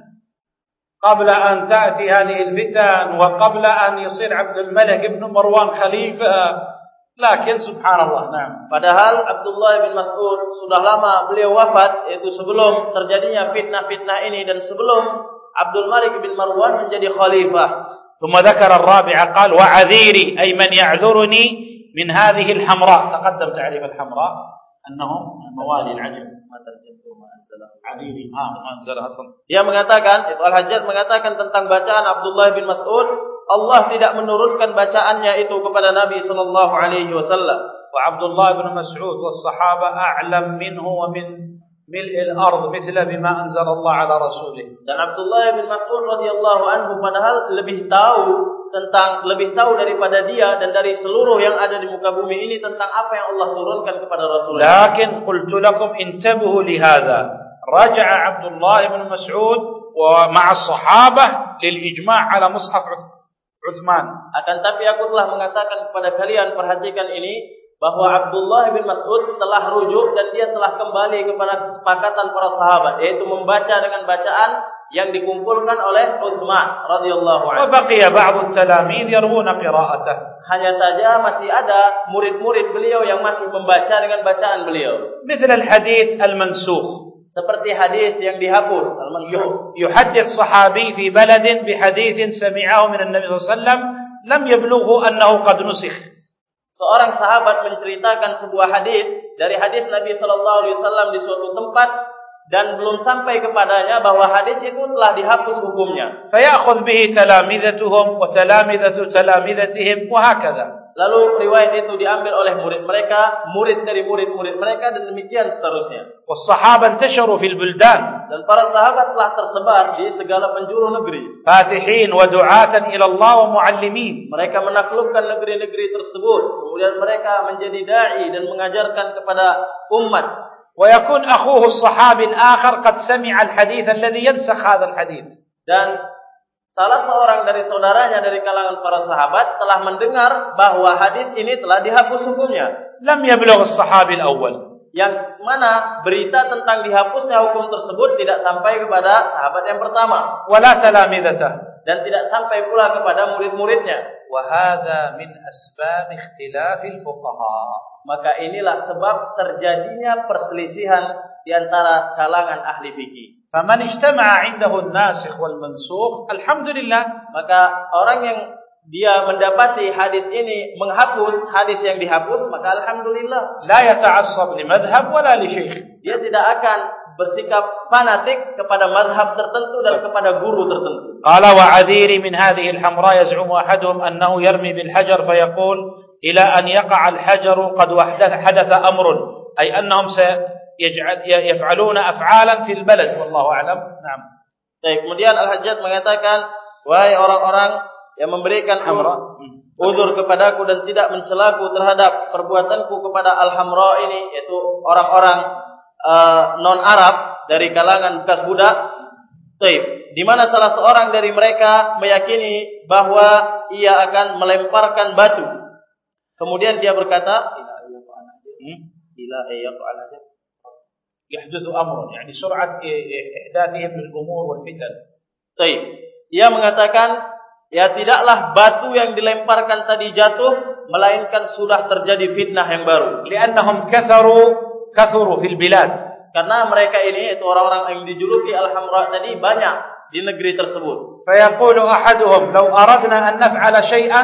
Speaker 1: قبل أن تأتي هذه الفتن وقبل أن يصير عبد الملك ابن مروان خليفة لكن سبحان الله نعم
Speaker 2: padahal Abdullah bin Mas'ud sudah lama beliau wafat yaitu sebelum terjadinya fitnah-fitnah ini dan sebelum Abdul Malik bin Marwan menjadi khalifah
Speaker 1: ثم ذكر الرابع قال وعذيري أي من يعذرني من هذه الحمراء تقدم تعريف الحمراء أنهم موالي العجم ما ترجمته ما أنزله عذيري ها ما أنزلها
Speaker 2: dia mengatakan itu Al-Hajjaj mengatakan tentang bacaan Abdullah bin Mas'ud Allah tidak menurunkan bacaannya itu kepada Nabi sallallahu alaihi wasallam
Speaker 1: wa Abdullah bin Mas'ud was sahaba a'lam minhu wa min mil'il ard mithla bima anzal Allah ala rasulih
Speaker 2: dan Abdullah bin Mas'ud radhiyallahu anhu padahal lebih tahu tentang lebih tahu daripada dia dan dari seluruh yang ada di muka bumi ini tentang apa yang Allah turunkan kepada Rasul.
Speaker 1: Lakin qultu lakum intabahu li hadha. Raja'a Abdullah bin Mas'ud wa ma'a sahabah lil ijma' ala mushaf Uthman.
Speaker 2: Akan tapi aku telah mengatakan kepada kalian perhatikan ini bahwa Abdullah bin Mas'ud telah rujuk dan dia telah kembali kepada kesepakatan para sahabat yaitu membaca dengan bacaan yang dikumpulkan oleh Uthman radhiyallahu anhu.
Speaker 1: Baqiya ba'd at-talamid yarwuna qira'atah.
Speaker 2: Hanya saja masih ada murid-murid beliau yang masih membaca dengan bacaan beliau.
Speaker 1: Misal al-hadits al-mansukh.
Speaker 2: Seperti hadis yang dihapus al-mansukh.
Speaker 1: Yuhaddits sahabi fi baladin bi haditsin sami'ahu min an-nabi sallallahu alaihi wasallam lam yablughu annahu qad nusikh
Speaker 2: seorang sahabat menceritakan sebuah hadis dari hadis Nabi sallallahu alaihi wasallam di suatu tempat dan belum sampai kepadanya bahwa hadis itu telah dihapus hukumnya.
Speaker 1: Fayakhudh bihi talamidatuhum wa talamidatihim wa hakadha.
Speaker 2: Lalu riwayat itu diambil oleh murid mereka, murid dari murid-murid mereka dan demikian seterusnya.
Speaker 1: Was sahaba intasharu fil buldan
Speaker 2: dan para sahabat telah tersebar di segala penjuru negeri.
Speaker 1: فاتحين ودعاة إلى الله ومعلمين
Speaker 2: Mereka menaklukkan negeri-negeri tersebut. Kemudian mereka menjadi dai dan mengajarkan kepada umat.
Speaker 1: ويكون أخوه الصحابي الآخر قد سمع الحديث الذي ينسخ هذا الحديث
Speaker 2: Dan Salah seorang dari saudaranya dari kalangan para sahabat telah mendengar bahawa hadis ini telah dihapus hukumnya.
Speaker 1: Lam yablugh as-sahabil awwal.
Speaker 2: Yang mana berita tentang dihapusnya hukum tersebut tidak sampai kepada sahabat yang pertama.
Speaker 1: Wala talamidatah.
Speaker 2: Dan tidak sampai pula kepada murid-muridnya.
Speaker 1: Wahada min asbab ikhtilafil fuqaha.
Speaker 2: Maka inilah sebab terjadinya perselisihan di antara kalangan ahli fikih.
Speaker 1: Faman ijtama'a 'indahu an-nasikh wal mansukh, alhamdulillah,
Speaker 2: maka orang yang dia mendapati hadis ini menghapus hadis yang dihapus, maka alhamdulillah.
Speaker 1: La yata'assab li madhhab wala li syekh.
Speaker 2: Dia tidak akan bersikap fanatik kepada madhab tertentu dan kepada guru tertentu.
Speaker 1: Qala wa 'adhiri min hadhihi al-hamra yaz'umu ahaduhum annahu yarmi bil hajar fa yaqul ila an yaqa' al-hajar qad wahdatha hadatha amrun ay annahum yaf'aluna af'alan fil balad wallahu a'lam. Naam.
Speaker 2: Baik, kemudian Al-Hajjaj mengatakan, "Wahai orang-orang yang memberikan
Speaker 1: amra
Speaker 2: uzur kepadaku dan tidak mencelaku terhadap perbuatanku kepada al-hamra ini, yaitu orang-orang uh, non-Arab dari kalangan bekas budak." Taib. di mana salah seorang dari mereka meyakini bahwa ia akan melemparkan batu. Kemudian dia berkata,
Speaker 1: "Ila ayyatu anajir."
Speaker 2: Ila ayyatu anajir
Speaker 1: يحدث أمر يعني سرعة إحداثهم للأمور والفتن
Speaker 2: Baik. Ia mengatakan, ya tidaklah batu yang dilemparkan tadi jatuh, melainkan sudah terjadi fitnah yang baru.
Speaker 1: لأنهم كثروا كثروا في البلاد
Speaker 2: Karena mereka ini, itu orang-orang yang dijuluki Al-Hamra tadi, banyak di negeri tersebut.
Speaker 1: فيقول أحدهم لو أردنا أن نفعل شيئا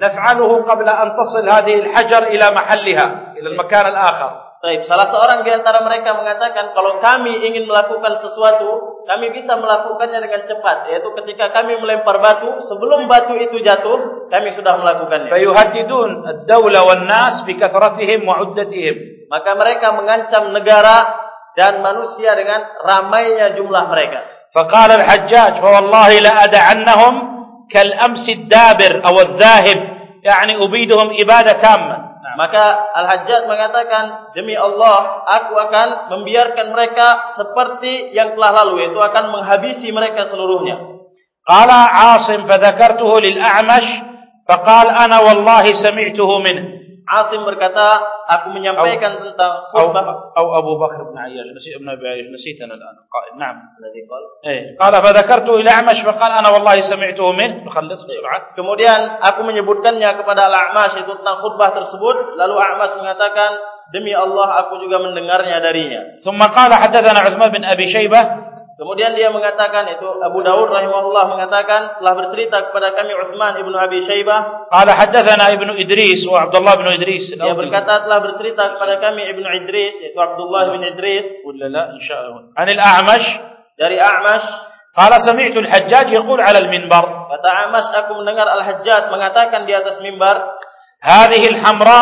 Speaker 1: نفعله قبل أن تصل هذه الحجر إلى محلها إلى المكان الآخر
Speaker 2: Baik, salah seorang di antara mereka mengatakan kalau kami ingin melakukan sesuatu, kami bisa melakukannya dengan cepat, yaitu ketika kami melempar batu, sebelum batu itu jatuh, kami sudah melakukannya.
Speaker 1: Fayuhadidun ad-daula wan nas bi kathratihim wa uddatihim.
Speaker 2: Maka mereka mengancam negara dan manusia dengan ramainya jumlah mereka.
Speaker 1: Faqala al-Hajjaj, "Fa wallahi la ad'annahum kal amsi ad-dabir aw adh-dhahib, ya'ni ubiduhum ibadatan tamma."
Speaker 2: Maka Al-Hajjat mengatakan, demi Allah, aku akan membiarkan mereka seperti yang telah lalu, yaitu akan menghabisi mereka seluruhnya.
Speaker 1: Qala 'Asim fa dzakartuhu lil A'mash, fa qala ana wallahi sami'tuhu minhu.
Speaker 2: Asim berkata, aku menyampaikan tentang
Speaker 1: أو,
Speaker 2: khutbah.
Speaker 1: أو أبو بكر بن عياش نسيت ابن أبي عياش نسيت أنا الآن قائل نعم
Speaker 2: Alladhi qala.
Speaker 1: إيه. قال فذكرته إلى أعمش فقال أنا والله سمعته منه نخلص بسرعة
Speaker 2: Kemudian aku menyebutkannya kepada Al-A'mash itu tentang khutbah tersebut. Lalu A'mash mengatakan, demi Allah aku juga mendengarnya darinya.
Speaker 1: ثم قال حدثنا عثمان بن أبي شيبة
Speaker 2: Kemudian dia mengatakan itu Abu Dawud rahimahullah mengatakan telah bercerita kepada kami Utsman ibnu Abi Shaybah.
Speaker 1: Ada hadisnya ibnu Idris, wa Abdullah ibnu Idris.
Speaker 2: Dia berkata telah bercerita kepada kami ibnu Idris, itu Abdullah bin Idris.
Speaker 1: Ulla, insyaAllah. Anil A'mash
Speaker 2: dari A'mash.
Speaker 1: Kata Sembilan Al Hajjaj, yaqool ala al Minbar.
Speaker 2: Kata A'mash, aku mendengar Al Hajjaj mengatakan di atas mimbar.
Speaker 1: Hadhih al Hamra,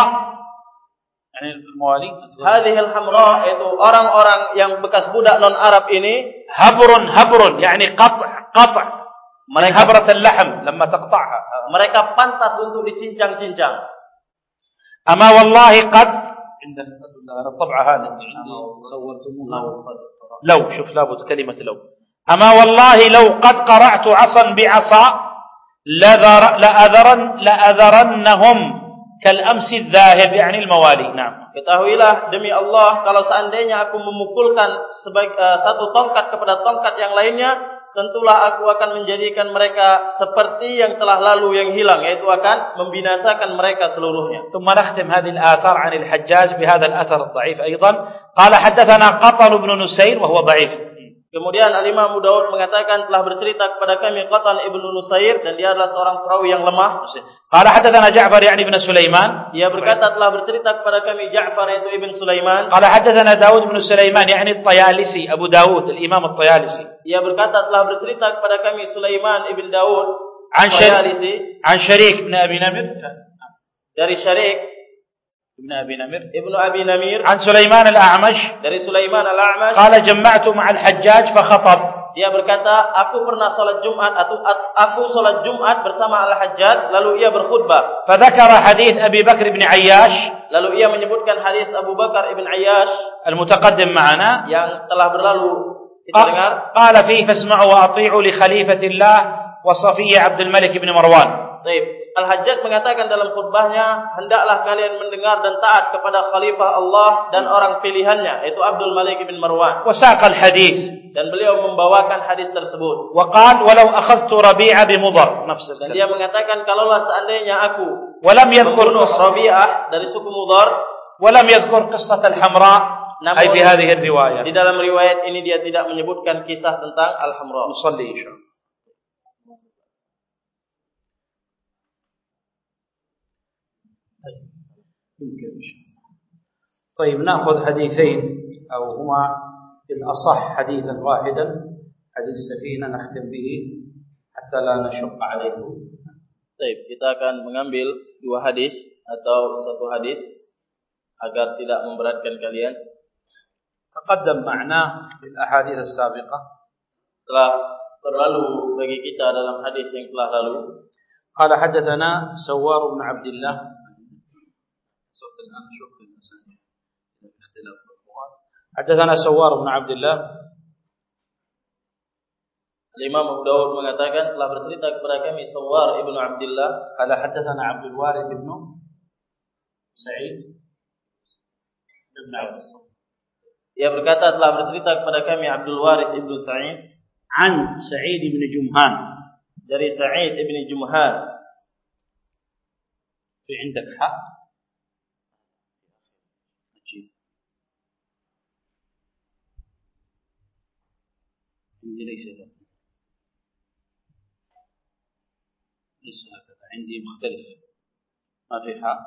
Speaker 2: Hadhihi al-hamra itu orang-orang yang bekas budak non Arab
Speaker 1: ini habrun habrun yakni qat' qat'
Speaker 2: mereka
Speaker 1: habrat al-lahm lamma taqta'ha
Speaker 2: mereka pantas untuk dicincang-cincang
Speaker 1: ama wallahi qad عندنا طبعها عندي صورتموها لو شوف لابد كلمة لو أما والله لو قد قرعت عصا بعصا لأذرن لأذرنهم كالأمس الذاهب يعني الموالي نعم
Speaker 2: Ketahuilah demi Allah kalau seandainya aku memukulkan sebagai uh, satu tongkat kepada tongkat yang lainnya, tentulah aku akan menjadikan mereka seperti yang telah lalu yang hilang, yaitu akan membinasakan mereka seluruhnya.
Speaker 1: ثم نختم هذه الآثار عن الحجاج بهذا الأثر الضعيف أيضا قال حدثنا قطن بن نسير وهو ضعيف
Speaker 2: Kemudian Al-Imam Abu Daud mengatakan telah bercerita kepada kami Qatan Ibnu Nusair dan dia adalah seorang perawi yang lemah.
Speaker 1: Qala hadatsana Ja'far yani bin Sulaiman.
Speaker 2: Dia berkata telah bercerita kepada kami Ja'far itu Ibn Sulaiman.
Speaker 1: Qala hadatsana Daud bin Sulaiman yani Tayalisi Abu Daud Al-Imam Tayalisi.
Speaker 2: Dia berkata telah bercerita kepada kami Sulaiman Ibn Daud
Speaker 1: An
Speaker 2: Tayalisi
Speaker 1: an Syarik bin Abi Namir
Speaker 2: dari Syarik
Speaker 1: ابن أبي نمر
Speaker 2: ابن أبي نمير
Speaker 1: عن سليمان الأعمش
Speaker 2: dari Sulaiman al-A'mash
Speaker 1: قال جمعت مع الحجاج فخطب
Speaker 2: dia berkata aku pernah salat Jumat atau aku salat Jumat bersama Al-Hajjaj lalu ia berkhutbah
Speaker 1: فذكر حديث أبي بكر بن عياش
Speaker 2: lalu ia menyebutkan hadis Abu Bakar ibn Ayyash
Speaker 1: المتقدم معنا
Speaker 2: yang telah berlalu kita dengar
Speaker 1: قال فيه فاسمعوا وأطيعوا لخليفة الله وصفية عبد الملك بن مروان
Speaker 2: Baik. Al-Hajjaj mengatakan dalam khutbahnya, hendaklah kalian mendengar dan taat kepada khalifah Allah dan orang pilihannya, yaitu Abdul Malik bin Marwan.
Speaker 1: Wasaqal hadis
Speaker 2: dan beliau membawakan hadis tersebut.
Speaker 1: Waqad walau akhadtu Rabi'a bi Mudhar.
Speaker 2: Nafsu.
Speaker 1: Dan
Speaker 2: dia mengatakan kalaulah seandainya aku walam
Speaker 1: yadhkur
Speaker 2: Rabi'ah dari suku Mudhar,
Speaker 1: walam yadhkur qissat al-Hamra fi hadhihi riwayah.
Speaker 2: Di dalam riwayat ini dia tidak menyebutkan kisah tentang al-Hamra.
Speaker 1: Musalli insyaallah. طيب نأخذ حديثين أو هما الأصح حديثا واحدا حديث سفينة نختم به حتى لا نشق عليكم
Speaker 2: Baik, kita akan mengambil dua hadis atau satu hadis agar tidak memberatkan kalian.
Speaker 1: تقدم معناه في الأحاديث السابقة
Speaker 2: Telah berlalu bagi kita dalam hadis yang telah lalu.
Speaker 1: قال حدثنا سوار بن عبد الله شفت الآن شوف حدثنا سوار بن عبد Abdullah.
Speaker 2: Imam أبو mengatakan telah bercerita kepada kami سوار ibnu Abdullah.
Speaker 1: الله قال Abdul Waris ibnu بن سعيد بن عبد
Speaker 2: ia berkata telah bercerita kepada kami Abdul Waris ibn Sa'id
Speaker 1: an Sa'id ibn Jumhan
Speaker 2: dari Sa'id ibn Jumhan
Speaker 1: fi indak hak عندي ليس هكذا ليس هكذا. عندي مختلف ما في حق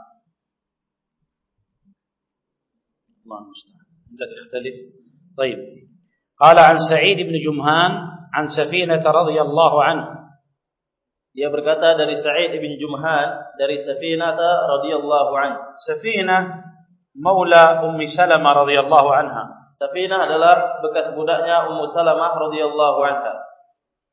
Speaker 1: الله المستعان. عندك يختلف طيب. قال عن سعيد بن جمهان عن سفينة رضي الله عنه.
Speaker 2: Dia berkata dari Sa'id ibn Jumhan dari Safinah radhiyallahu anhu.
Speaker 1: سفينة Maula Ummi Salamah radhiyallahu anha.
Speaker 2: Safinah adalah bekas budaknya Ummu Salamah radhiyallahu anha.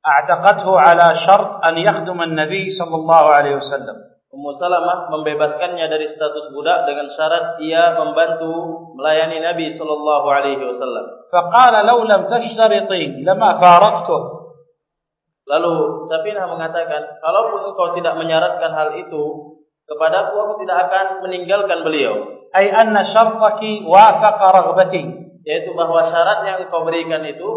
Speaker 1: A'taqathu ala syart an yakhdama an-nabi sallallahu alaihi wasallam.
Speaker 2: Ummu Salamah membebaskannya dari status budak dengan syarat ia membantu melayani Nabi sallallahu alaihi wasallam.
Speaker 1: Faqala law lam tashtariti lama faraqtuh.
Speaker 2: Lalu Safinah mengatakan, kalaupun engkau tidak menyaratkan hal itu, kepadaku aku tidak akan meninggalkan beliau
Speaker 1: ay anna syartaki wafaqa raghbati.
Speaker 2: Yaitu bahwa syarat yang kau berikan itu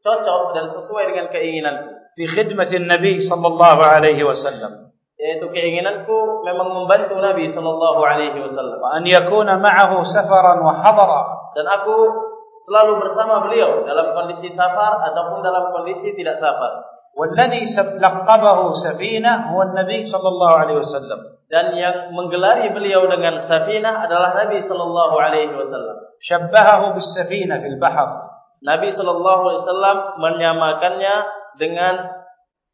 Speaker 2: cocok dan sesuai dengan keinginanku.
Speaker 1: Fi khidmatin nabi sallallahu alaihi wasallam.
Speaker 2: Yaitu keinginanku memang membantu nabi sallallahu alaihi wasallam.
Speaker 1: An yakuna ma'ahu safaran wa hadara.
Speaker 2: Dan aku selalu bersama beliau dalam kondisi safar ataupun dalam kondisi tidak safar.
Speaker 1: والذي سفينة هو النبي صلى الله عليه وسلم
Speaker 2: Dan yang menggelari beliau dengan Safinah adalah Nabi sallallahu alaihi wasallam.
Speaker 1: شبهه بالسفينة في البحر
Speaker 2: Nabi sallallahu alaihi wasallam menyamakannya dengan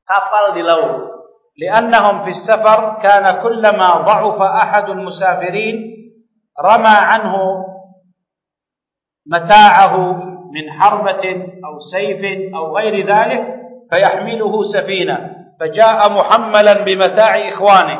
Speaker 2: kapal di laut.
Speaker 1: لأنهم في السفر كان كلما ضعف أحد المسافرين رمى عنه متاعه من حربة أو سيف أو غير ذلك فيحمله سفينة فجاء محملا بمتاع إخوانه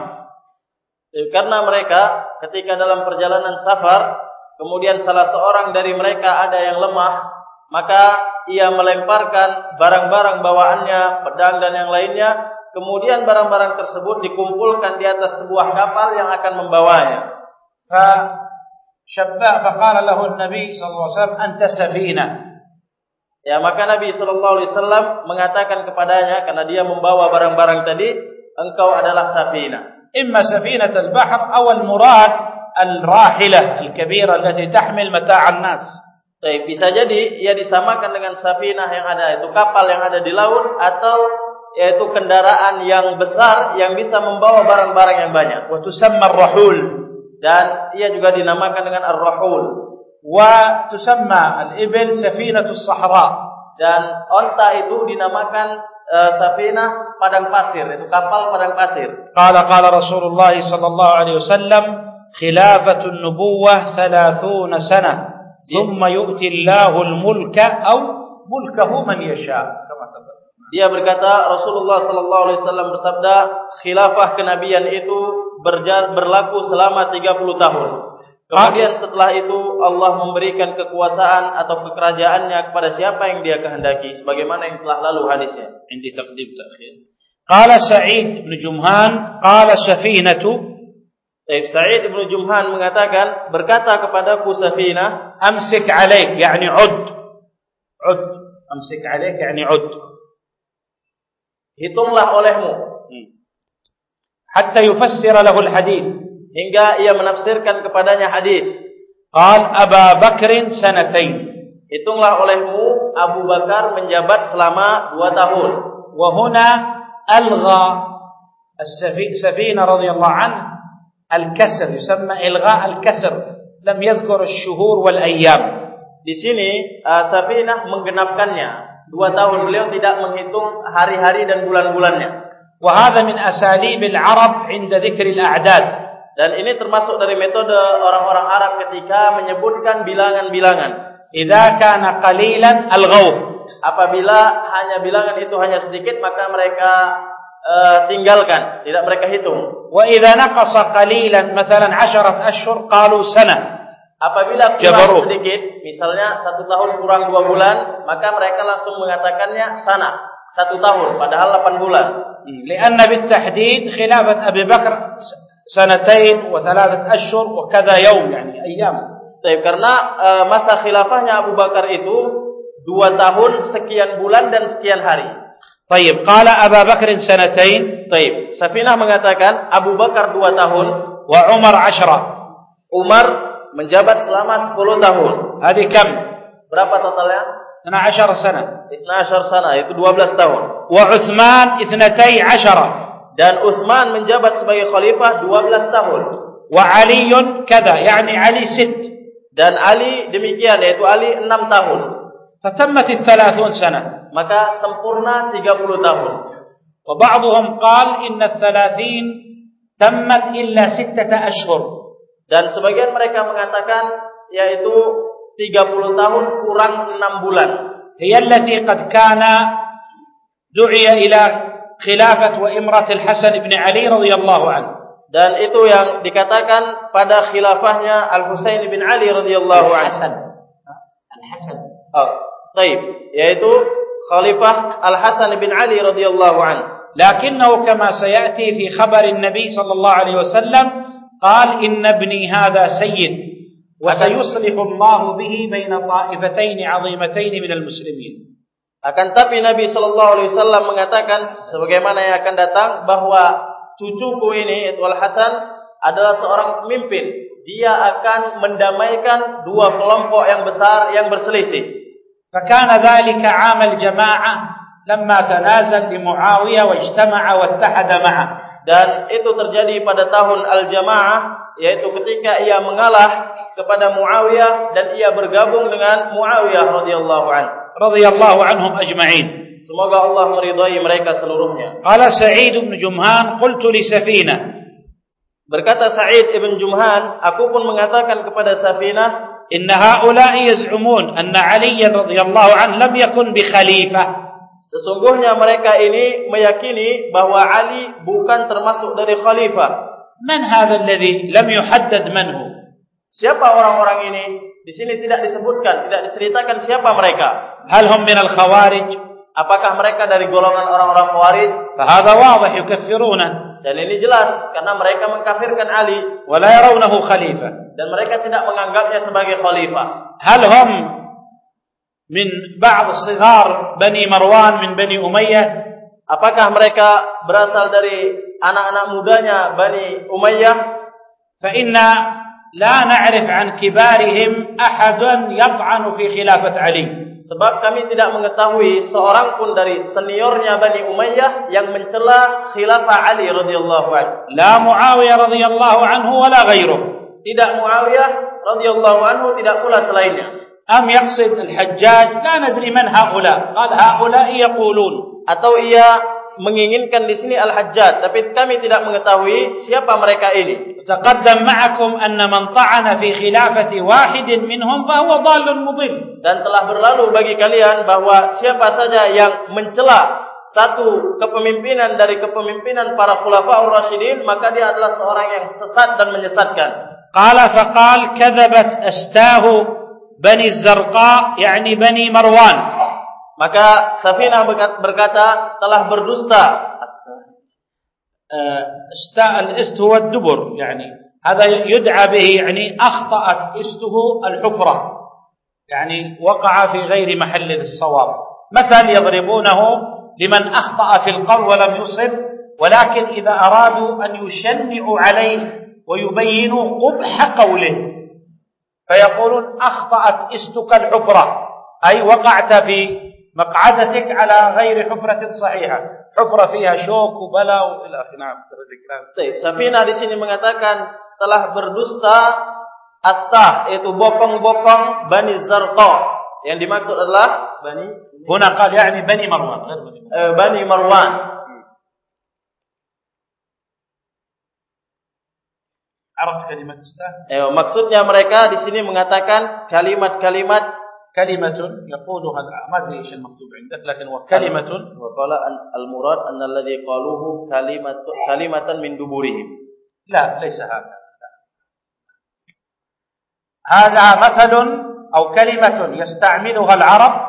Speaker 2: Jadi, Karena mereka ketika dalam perjalanan safar, kemudian salah seorang dari mereka ada yang lemah, maka ia melemparkan barang-barang bawaannya, pedang dan yang lainnya, kemudian barang-barang tersebut dikumpulkan di atas sebuah kapal yang akan membawanya.
Speaker 1: فشبه فقال له النبي صلى الله عليه وسلم أنت سفينة
Speaker 2: Ya maka Nabi Shallallahu Alaihi Wasallam mengatakan kepadanya, karena dia membawa barang-barang tadi, engkau adalah safina.
Speaker 1: Imma safinatul bahr aw awal murad al-rahilah al-kabira yang tahmil mata al-nas.
Speaker 2: Baik, bisa jadi ia disamakan dengan safinah yang ada itu kapal yang ada di laut atau yaitu kendaraan yang besar yang bisa membawa barang-barang yang banyak.
Speaker 1: Waktu sama rahul
Speaker 2: dan ia juga dinamakan dengan ar-rahul
Speaker 1: wa tusamma al-ibil safinatus sahra.
Speaker 2: Dan unta itu dinamakan uh, safinah padang pasir. Itu kapal padang pasir.
Speaker 1: Qala qala rasulullah sallallahu alaihi wasallam khilafatun nubuwah 30 sana thumma yu'ti Allahu al-mulka aw mulkahu man yasha.
Speaker 2: Dia berkata Rasulullah sallallahu alaihi wasallam bersabda khilafah kenabian itu berlaku selama 30 tahun. Kemudian setelah itu Allah memberikan kekuasaan atau kekerajaannya kepada siapa yang dia kehendaki sebagaimana yang telah lalu hadisnya.
Speaker 1: Indi taqdim ta'khir. Qala Sa'id bin Jumhan qala safinatu.
Speaker 2: Taib Sa'id bin Jumhan mengatakan berkata kepadaku Safinah
Speaker 1: amsik 'alaik yani 'ud. 'ud. Amsik 'alaik yani 'ud.
Speaker 2: hitunglah olehmu. Hmm.
Speaker 1: hatta yufassir lahu alhadith
Speaker 2: hingga ia menafsirkan kepadanya hadis.
Speaker 1: Qal Abu Bakrin sanatain.
Speaker 2: Hitunglah olehmu Abu Bakar menjabat selama dua tahun.
Speaker 1: Wa huna alga as-safina radhiyallahu anhu al-kasr yusamma ilgha al-kasr lam yadhkur ash-shuhur wal ayyam.
Speaker 2: Di sini uh, Safinah menggenapkannya. Dua tahun beliau tidak menghitung hari-hari dan bulan-bulannya.
Speaker 1: Wa hadha min asalibil Arab 'inda dhikri al-a'dad.
Speaker 2: Dan ini termasuk dari metode orang-orang Arab ketika menyebutkan bilangan-bilangan.
Speaker 1: Idza kana qalilan al-ghawf.
Speaker 2: Apabila hanya bilangan itu hanya sedikit maka mereka uh, tinggalkan, tidak mereka hitung.
Speaker 1: Wa idza naqasa qalilan, misalnya 10 ashhur, qalu sana.
Speaker 2: Apabila kurang sedikit, misalnya satu tahun kurang dua bulan, maka mereka langsung mengatakannya sana. Satu tahun, padahal lapan bulan.
Speaker 1: Hmm, li'anna bit tahdid khilafat Abu Bakar sanatain wa thalathat ashhur wa
Speaker 2: kadha yawm yani ayyam. Baik, karena masa khilafahnya Abu Bakar itu Dua tahun sekian bulan dan sekian hari.
Speaker 1: Baik, qala Abu Bakar sanatain.
Speaker 2: Baik, Safinah mengatakan Abu Bakar dua tahun
Speaker 1: wa Umar 10.
Speaker 2: Umar menjabat selama 10 tahun.
Speaker 1: Hadi kam?
Speaker 2: Berapa totalnya?
Speaker 1: 12 sana.
Speaker 2: 12 sana itu 12 tahun.
Speaker 1: Wa Utsman 12
Speaker 2: dan Uthman menjabat sebagai khalifah 12 tahun.
Speaker 1: Wa Ali kada, yani Ali sit.
Speaker 2: Dan Ali demikian yaitu Ali 6 tahun.
Speaker 1: Fatammat 30 sana.
Speaker 2: Maka sempurna 30 tahun.
Speaker 1: Wa ba'dhum qala inna 30 tammat illa 6 ashhur.
Speaker 2: Dan sebagian mereka mengatakan yaitu 30 tahun kurang 6 bulan.
Speaker 1: Hiya allati qad kana du'iya ila khilafat wa imrat al-Hasan ibn Ali radhiyallahu anhu.
Speaker 2: Dan itu yang dikatakan pada khilafahnya Al-Husain bin Ali radhiyallahu anhu.
Speaker 1: Hasan. Al-Hasan.
Speaker 2: Oh, baik, yaitu Khalifah Al-Hasan bin Ali radhiyallahu anhu.
Speaker 1: لكنه كما سيأتي في خبر النبي صلى الله عليه وسلم قال إن ابني هذا سيد وسيصلح الله به بين طائفتين عظيمتين من المسلمين
Speaker 2: Akan tapi Nabi sallallahu alaihi wasallam mengatakan sebagaimana yang akan datang bahwa cucuku ini yaitu Al Hasan adalah seorang pemimpin. Dia akan mendamaikan dua kelompok yang besar yang berselisih.
Speaker 1: Fakana dzalika 'amal jama'ah lamma tanazal bi Muawiyah wa ijtama'a wa ittahada ma'ah.
Speaker 2: Dan itu terjadi pada tahun Al-Jama'ah yaitu ketika ia mengalah kepada Muawiyah dan ia bergabung dengan Muawiyah radhiyallahu anhu
Speaker 1: radhiyallahu anhum ajma'in
Speaker 2: semoga Allah meridai mereka seluruhnya
Speaker 1: qala Sa'id bin Jumhan qultu li Safina
Speaker 2: berkata Sa'id bin Jumhan aku pun mengatakan kepada Safina
Speaker 1: inna haula'i yaz'umun anna Ali radhiyallahu an lam yakun bi khalifah
Speaker 2: Sesungguhnya mereka ini meyakini bahwa Ali bukan termasuk dari khalifah.
Speaker 1: Man hadha alladhi lam yuhaddad man hu?
Speaker 2: Siapa orang-orang ini? Di sini tidak disebutkan, tidak diceritakan siapa mereka.
Speaker 1: Hal hum minal khawarij?
Speaker 2: Apakah mereka dari golongan orang-orang khawarij?
Speaker 1: Fa hadha yukaffiruna.
Speaker 2: Dan ini jelas karena mereka mengkafirkan Ali
Speaker 1: wa la yarawnahu khalifah
Speaker 2: dan mereka tidak menganggapnya sebagai khalifah.
Speaker 1: Hal hum min ba'd sighar Bani Marwan min Bani Umayyah?
Speaker 2: Apakah mereka berasal dari anak-anak mudanya Bani Umayyah?
Speaker 1: Fa inna la na'rif an kibarihim ahadan yat'anu fi khilafat Ali.
Speaker 2: Sebab kami tidak mengetahui seorang pun dari seniornya Bani Umayyah yang mencela khilafah Ali radhiyallahu anhu.
Speaker 1: La Muawiyah radhiyallahu anhu wala ghairuh.
Speaker 2: Tidak Muawiyah radhiyallahu anhu tidak pula selainnya.
Speaker 1: Am yaqsid al-Hajjaj la nadri man ha'ula. Qal ha'ula yaqulun
Speaker 2: atau ia menginginkan di sini al-hajjat tapi kami tidak mengetahui siapa mereka ini.
Speaker 1: Taqaddam ma'akum anna man ta'ana fi khilafati wahidin minhum fa huwa dhallun mudil
Speaker 2: dan telah berlalu bagi kalian bahwa siapa saja yang mencela satu kepemimpinan dari kepemimpinan para khulafaur rasyidin maka dia adalah seorang yang sesat dan menyesatkan.
Speaker 1: Qala faqal kadzabat astahu bani zarqa yani bani marwan
Speaker 2: Maka Safinah berkata telah berdusta.
Speaker 1: Sta al-ist huwa ad-dubur, yani. هذا يدعى به يعني أخطأت استه الحفرة يعني وقع في غير محل الصواب مثل يضربونه لمن أخطأ في القول ولم يصب ولكن إذا أرادوا أن يشنعوا عليه ويبينوا قبح قوله فيقولون أخطأت استك الحفرة أي وقعت في مقعدتك على غير حفرة صحيحة حفرة فيها شوك وبلاء وإلى آخره نعم
Speaker 2: طيب Safina di sini mengatakan telah berdusta astah itu bokong-bokong Bani Zarqa yang dimaksud adalah
Speaker 1: Bani Huna qal yani Bani Marwan
Speaker 2: Bani Marwan
Speaker 1: Araf kalimat ustaz?
Speaker 2: Eh, maksudnya mereka di sini mengatakan kalimat-kalimat
Speaker 1: كلمة يقولها ما أدري إيش المكتوب عندك لكن هو كلمة
Speaker 2: وقال المراد أن الذي قالوه كلمة كلمة من دبورهم
Speaker 1: لا ليس هذا هذا مثل أو كلمة يستعملها العرب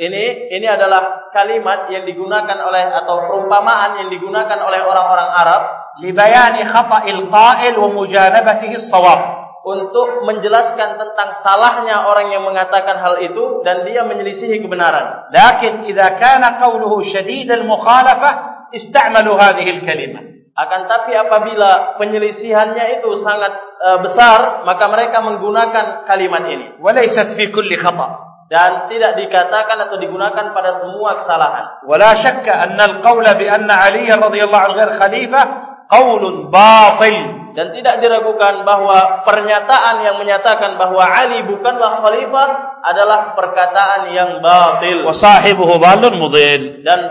Speaker 2: ini ini adalah kalimat yang digunakan oleh atau perumpamaan yang digunakan oleh orang-orang Arab
Speaker 1: libayani khata'il qa'il wa mujanabatihi as-shawab
Speaker 2: untuk menjelaskan tentang salahnya orang yang mengatakan hal itu dan dia menyelisihi kebenaran.
Speaker 1: Lakin idza kana qawluhu shadid al-mukhalafah ista'malu hadhihi al-kalimah.
Speaker 2: Akan tapi apabila penyelisihannya itu sangat uh, besar, maka mereka menggunakan kalimat ini.
Speaker 1: Walaysat fi kulli khata'
Speaker 2: dan tidak dikatakan atau digunakan pada semua kesalahan.
Speaker 1: Wala syakka anna al-qawla bi anna Ali radhiyallahu anhu ghair khalifah qawlun batil
Speaker 2: dan tidak diragukan bahawa pernyataan yang menyatakan bahawa Ali bukanlah khalifah adalah perkataan yang batil.
Speaker 1: Wasahibuhu balun mudil.
Speaker 2: Dan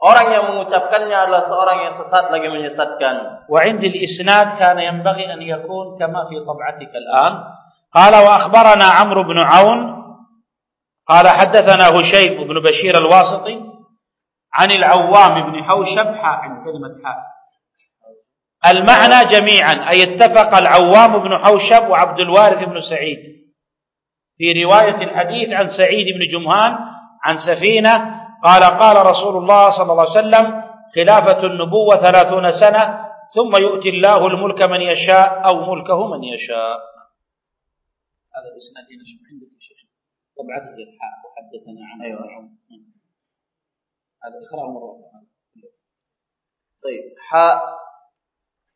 Speaker 2: orang yang mengucapkannya adalah seorang yang sesat lagi menyesatkan.
Speaker 1: Wa indi al-isnad kana yanbaghi an yakun kama fi tab'atika al-an. Qala wa akhbarana Amr ibn Aun قال حدثنا هشيم بن بشير الواسطي عن العوام بن حوشب حاء عن كلمة حاء المعنى جميعا أي اتفق العوام بن حوشب وعبد الوارث بن سعيد. في رواية الحديث عن سعيد بن جمهان عن سفينة قال قال رسول الله صلى الله عليه وسلم خلافة النبوة ثلاثون سنة ثم يؤتي الله الملك من يشاء أو ملكه من يشاء. هذا الإسناد هنا شوف عندك شيخ. طبعته الحاء وحدثنا عنه. أيوة. هذا إقرأ مرة.
Speaker 2: طيب حاء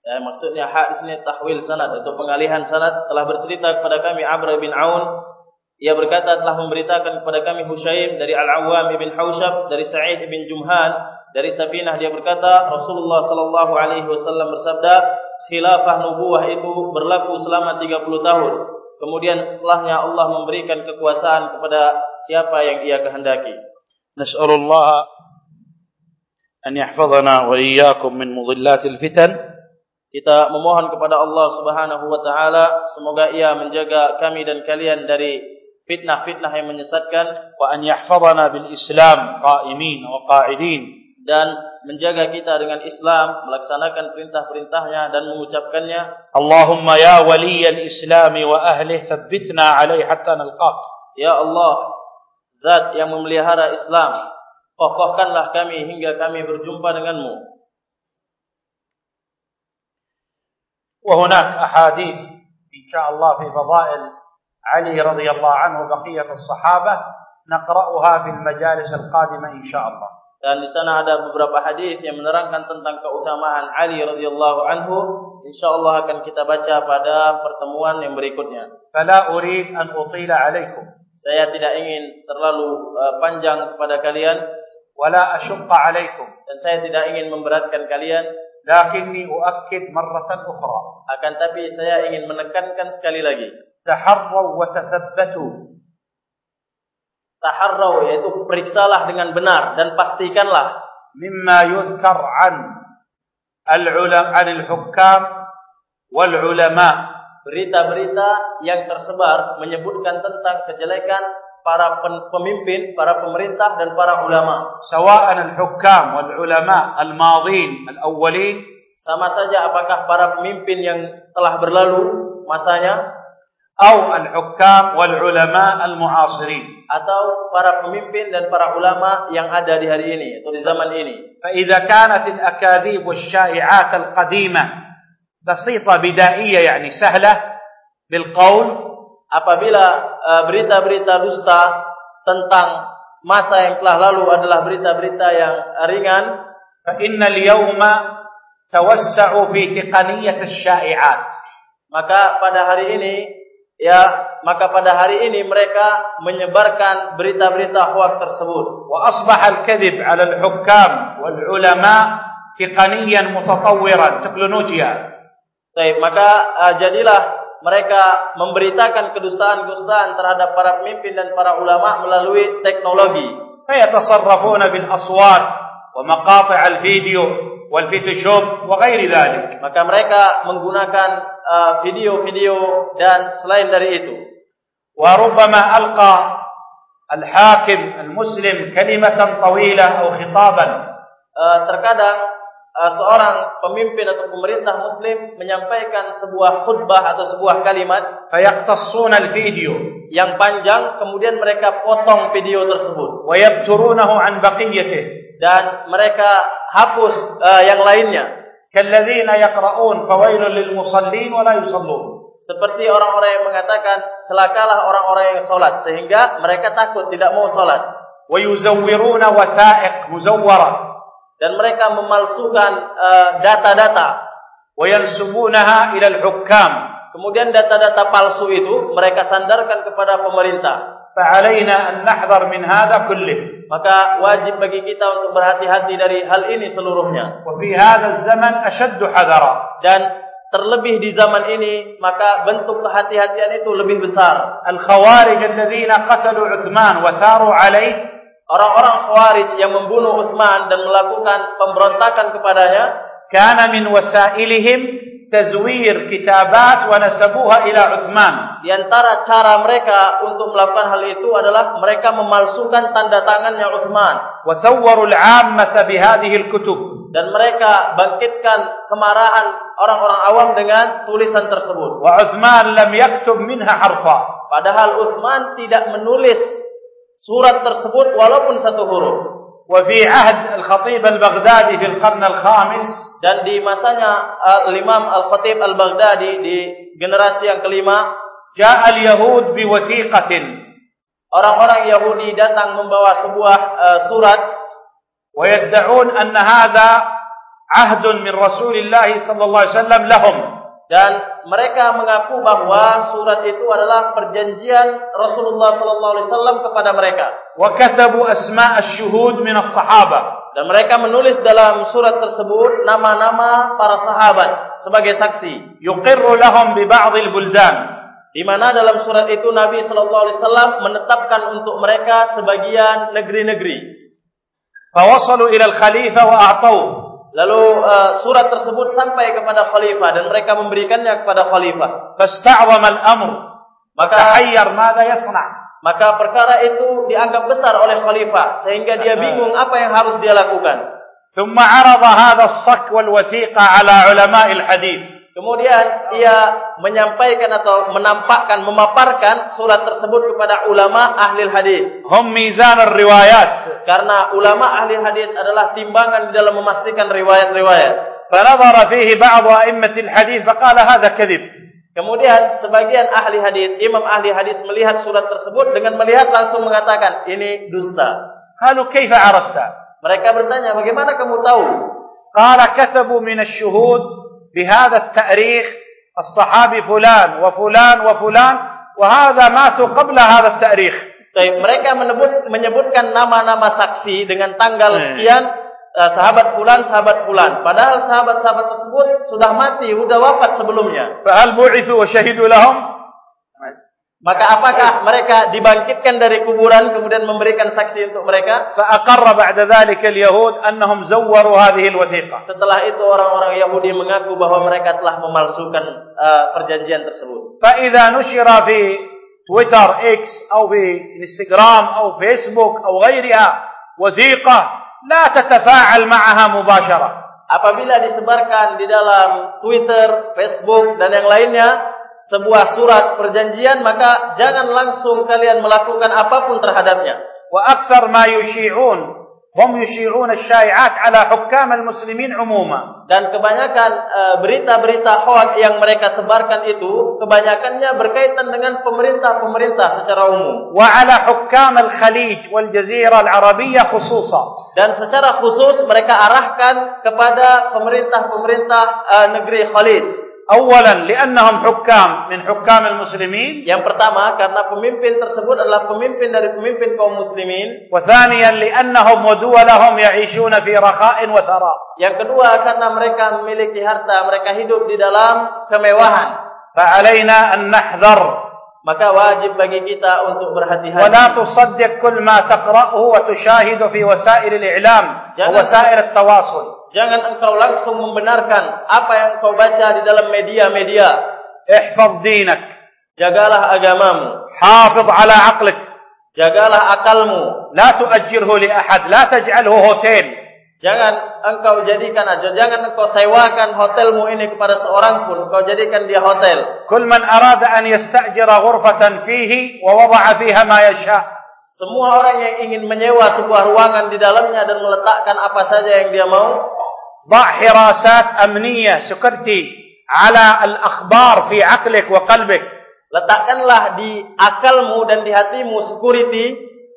Speaker 2: Ya, maksudnya hak di sini tahwil sanad atau pengalihan sanad telah bercerita kepada kami Amr bin Aun. Ia berkata telah memberitakan kepada kami Hushaim dari Al-Awwam bin Haushab dari Sa'id bin Jumhan dari Safinah. Dia berkata Rasulullah sallallahu alaihi wasallam bersabda khilafah nubuwah itu berlaku selama 30 tahun. Kemudian setelahnya Allah memberikan kekuasaan kepada siapa yang ia kehendaki.
Speaker 1: Nas'alullah an yahfazana wa iyyakum min mudhillatil fitan
Speaker 2: kita memohon kepada Allah Subhanahu wa taala semoga ia menjaga kami dan kalian dari fitnah-fitnah yang menyesatkan
Speaker 1: wa an yahfazana bil Islam qa'imin wa qa'idin
Speaker 2: dan menjaga kita dengan Islam melaksanakan perintah-perintahnya dan mengucapkannya.
Speaker 1: Allahumma ya waliyal Islam wa ahlihi thabbitna alaihi hatta nalqaq
Speaker 2: ya Allah zat yang memelihara Islam kokohkanlah kami hingga kami berjumpa denganmu
Speaker 1: وهناك أحاديث إن شاء الله في فضائل علي رضي الله عنه بقية الصحابة نقرأها في المجالس القادمة إن شاء الله
Speaker 2: dan di sana ada beberapa hadis yang menerangkan tentang keutamaan Ali radhiyallahu anhu insyaallah akan kita baca pada pertemuan yang berikutnya
Speaker 1: fala urid an utila alaikum
Speaker 2: saya tidak ingin terlalu uh, panjang kepada kalian
Speaker 1: wala ashqa alaikum
Speaker 2: dan saya tidak ingin memberatkan kalian
Speaker 1: lakinni uakkid marratan ukhra.
Speaker 2: Akan tapi saya ingin menekankan sekali lagi.
Speaker 1: Taharraw wa tathabbatu.
Speaker 2: Taharraw yaitu periksalah dengan benar dan pastikanlah.
Speaker 1: Mimma yuzkar an al-ulama al-hukam wal ulama
Speaker 2: berita-berita yang tersebar menyebutkan tentang kejelekan para pemimpin, para pemerintah dan para ulama.
Speaker 1: Sawa'an al-hukam wal-ulama al-madin al-awwalin
Speaker 2: sama saja apakah para pemimpin yang telah berlalu masanya
Speaker 1: atau al-hukam wal-ulama al-mu'asirin
Speaker 2: atau para pemimpin dan para ulama yang ada di hari ini atau di zaman ini.
Speaker 1: Fa idza kanat al-akadhib wasy-sya'i'at al-qadimah basita bidaiyah yani sahlah bil-qaul
Speaker 2: apabila eh, berita-berita uh, dusta tentang masa yang telah lalu adalah berita-berita yang eh, ringan
Speaker 1: fa innal yawma tawassa'u fi tiqaniyat asy-sya'i'at.
Speaker 2: maka pada hari ini ya maka pada hari ini mereka menyebarkan berita-berita hoax tersebut.
Speaker 1: Wa asbaha al-kadhib 'ala al-hukam wal ulama tiqaniyan mutatawwiran teknologi
Speaker 2: baik maka uh, jadilah mereka memberitakan kedustaan-kedustaan terhadap para pemimpin dan para ulama melalui teknologi.
Speaker 1: Fayatasarrafuna bil aswat wa maqati' al video wal photoshop wa ghairi dhalik.
Speaker 2: Maka mereka menggunakan video-video uh, dan selain dari itu.
Speaker 1: Wa rubbama alqa al hakim al muslim kalimatan tawilah atau khitaban.
Speaker 2: Uh, terkadang uh, seorang pemimpin atau pemerintah muslim menyampaikan sebuah khutbah atau sebuah kalimat
Speaker 1: fayaqtassuna al-video
Speaker 2: yang panjang kemudian mereka potong video tersebut.
Speaker 1: wa yabturunahu an baqiyatihi
Speaker 2: dan mereka hapus uh, yang lainnya.
Speaker 1: kalladzina yaqra'un fawailul lil musallin wa la yusallun
Speaker 2: seperti orang-orang yang mengatakan celakalah orang-orang yang salat sehingga mereka takut tidak mau salat.
Speaker 1: wa yuzawwiruna watha'iq muzawwara
Speaker 2: dan mereka memalsukan uh, data-data.
Speaker 1: Wa yansubunaha ila al-hukam
Speaker 2: kemudian data-data palsu itu mereka sandarkan kepada pemerintah.
Speaker 1: Fa alaina an nahdhar min hadha kullih.
Speaker 2: Maka wajib bagi kita untuk berhati-hati dari hal ini seluruhnya.
Speaker 1: Wa fi hadha az-zaman ashadd hadara
Speaker 2: dan terlebih di zaman ini maka bentuk kehati-hatian itu lebih besar.
Speaker 1: Al-khawarij alladziina qatalu Uthman wa tharu alayhi
Speaker 2: orang-orang Khawarij yang membunuh Utsman dan melakukan pemberontakan kepadanya
Speaker 1: kana min wasailihim tazwir kitabat wa nasabuha ila Utsman.
Speaker 2: Di antara cara mereka untuk melakukan hal itu adalah mereka memalsukan tanda tangannya Utsman.
Speaker 1: Wa thawwaru al-'ammata bi hadhihi al-kutub.
Speaker 2: Dan mereka bangkitkan kemarahan orang-orang awam dengan tulisan tersebut.
Speaker 1: Wa Utsman lam yaktub minha harfa.
Speaker 2: Padahal Utsman tidak menulis surat tersebut walaupun satu huruf.
Speaker 1: Wa fi ahd al-Khatib al-Baghdadi fi al-qarn al-khamis.
Speaker 2: Dan di masanya al-Imam al-Khatib al-Baghdadi di generasi yang kelima
Speaker 1: ja'a al-yahud bi wathiqatin
Speaker 2: orang-orang Yahudi datang membawa sebuah uh, surat.
Speaker 1: Wa yad'un anna hadha ahdun min Rasulillah sallallahu alaihi wasallam lahum
Speaker 2: dan mereka mengaku bahwa surat itu adalah perjanjian Rasulullah sallallahu alaihi wasallam kepada mereka.
Speaker 1: Wa katabu asma' asy-syuhud min as-sahabah.
Speaker 2: Dan mereka menulis dalam surat tersebut nama-nama para sahabat sebagai saksi.
Speaker 1: Yuqirru lahum bi ba'd al-buldan.
Speaker 2: Di mana dalam surat itu Nabi sallallahu alaihi wasallam menetapkan untuk mereka sebagian negeri-negeri.
Speaker 1: Fawasalu ila al-khalifah wa a'tawhu
Speaker 2: Lalu uh, surat tersebut sampai kepada khalifah dan mereka memberikannya kepada khalifah.
Speaker 1: Fasta'zam al-amr. Maka hayyar madza yasna'?
Speaker 2: Maka perkara itu dianggap besar oleh khalifah sehingga dia bingung apa yang harus dia lakukan.
Speaker 1: Thumma 'arada hadha as-sak wal wathiqa 'ala ulama' al-hadith.
Speaker 2: Kemudian ia menyampaikan atau menampakkan, memaparkan surat tersebut kepada ulama ahli hadis.
Speaker 1: Hum mizan riwayat.
Speaker 2: Karena ulama ahli hadis adalah timbangan di dalam memastikan riwayat-riwayat.
Speaker 1: Fanadhara fihi ba'd a'immat al-hadis faqala hadha kadhib.
Speaker 2: Kemudian sebagian ahli hadis, imam ahli hadis melihat surat tersebut dengan melihat langsung mengatakan ini dusta.
Speaker 1: Halu kaifa 'arafta?
Speaker 2: Mereka bertanya, bagaimana kamu tahu?
Speaker 1: Qala katabu min asy-syuhud بهذا التاريخ الصحابي فلان وفلان وفلان وهذا ماتوا قبل هذا التاريخ
Speaker 2: طيب mereka menyebut menyebutkan nama-nama saksi dengan tanggal sekian uh, sahabat fulan sahabat fulan padahal sahabat-sahabat tersebut sudah mati sudah wafat sebelumnya
Speaker 1: فهل بعثوا وشهدوا لهم
Speaker 2: Maka apakah mereka dibangkitkan dari kuburan kemudian memberikan saksi untuk mereka?
Speaker 1: Faqarra ba'da dhalika al-yahud annahum zawwaru hadhihi al-wathiqah.
Speaker 2: Setelah itu orang-orang Yahudi mengaku bahawa mereka telah memalsukan uh, perjanjian tersebut.
Speaker 1: Fa idza nushira fi Twitter, X atau fi Instagram atau Facebook atau غيرها wathiqah la tatafa'al ma'aha mubasharah.
Speaker 2: Apabila disebarkan di dalam Twitter, Facebook dan yang lainnya sebuah surat perjanjian maka jangan langsung kalian melakukan apapun terhadapnya.
Speaker 1: Wa aksar ma yushi'un hum yushi'un asy-syai'at 'ala hukam al-muslimin 'umuma.
Speaker 2: Dan kebanyakan e, berita-berita uh, hoax yang mereka sebarkan itu kebanyakannya berkaitan dengan pemerintah-pemerintah secara umum.
Speaker 1: Wa 'ala hukam al-khalij wal jazira al-arabiyyah khususan.
Speaker 2: Dan secara khusus mereka arahkan kepada pemerintah-pemerintah uh, negeri Khalid.
Speaker 1: أولا لأنهم حكام من حكام المسلمين
Speaker 2: Yang pertama karena pemimpin tersebut adalah pemimpin dari pemimpin kaum muslimin.
Speaker 1: وثانيا لأنهم ودولهم يعيشون في رخاء وثراء
Speaker 2: Yang kedua karena mereka memiliki harta, mereka hidup di dalam kemewahan.
Speaker 1: فعلينا أن نحذر
Speaker 2: Maka wajib bagi kita untuk berhati-hati.
Speaker 1: ولا تصدق كل ما تقرأه وتشاهد في وسائل الإعلام ووسائل التواصل
Speaker 2: Jangan engkau langsung membenarkan apa yang kau baca di dalam media-media.
Speaker 1: Ihfaz dinak.
Speaker 2: Jagalah agamamu.
Speaker 1: Hafiz ala aqlik.
Speaker 2: Jagalah akalmu.
Speaker 1: La tuajirhu li ahad, la taj'alhu hotel.
Speaker 2: Jangan engkau jadikan aja, jangan engkau sewakan hotelmu ini kepada seorang pun, engkau jadikan dia hotel.
Speaker 1: Kul man arada an yasta'jira ghurfatan fihi wa wada'a fiha ma yasha'.
Speaker 2: Semua orang yang ingin menyewa sebuah ruangan di dalamnya dan meletakkan apa saja yang dia mau,
Speaker 1: ضع حراسات أمنية سكرتي على الأخبار في عقلك وقلبك
Speaker 2: letakkanlah di akalmu dan di hatimu security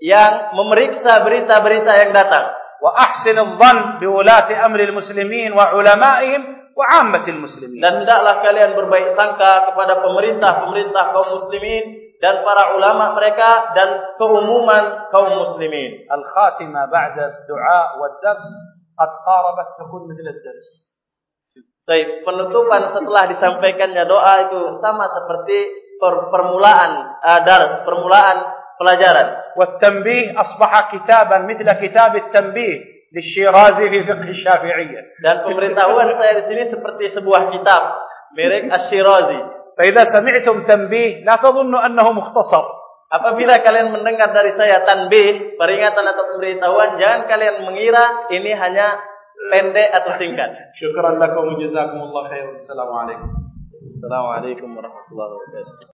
Speaker 2: yang memeriksa berita-berita yang datang.
Speaker 1: Wa ahsinul dhann bi ulati amri muslimin wa ulama'ihim wa 'ammatil muslimin.
Speaker 2: Dan hendaklah kalian berbaik sangka kepada pemerintah-pemerintah kaum muslimin dan para ulama mereka dan keumuman kaum muslimin.
Speaker 1: Al khatimah ba'da ad-du'a wa dars قد قاربت تكون مثل الدرس
Speaker 2: Baik, penutupan setelah disampaikannya doa itu sama seperti per permulaan uh, dars, permulaan pelajaran.
Speaker 1: والتنبيه أصبح كتابا مثل كتاب التنبيه للشيرازي في فقه الشافعية
Speaker 2: Dan pemberitahuan saya di sini seperti sebuah kitab merek Ash-Shirazi.
Speaker 1: فإذا سمعتم تنبيه لا تظنوا أنه مختصر
Speaker 2: Apabila kalian mendengar dari saya tanbih, peringatan atau pemberitahuan, jangan kalian mengira ini hanya pendek atau singkat.
Speaker 1: Syukran lakum jazakumullah khairan. Assalamualaikum.
Speaker 2: Assalamualaikum warahmatullahi wabarakatuh.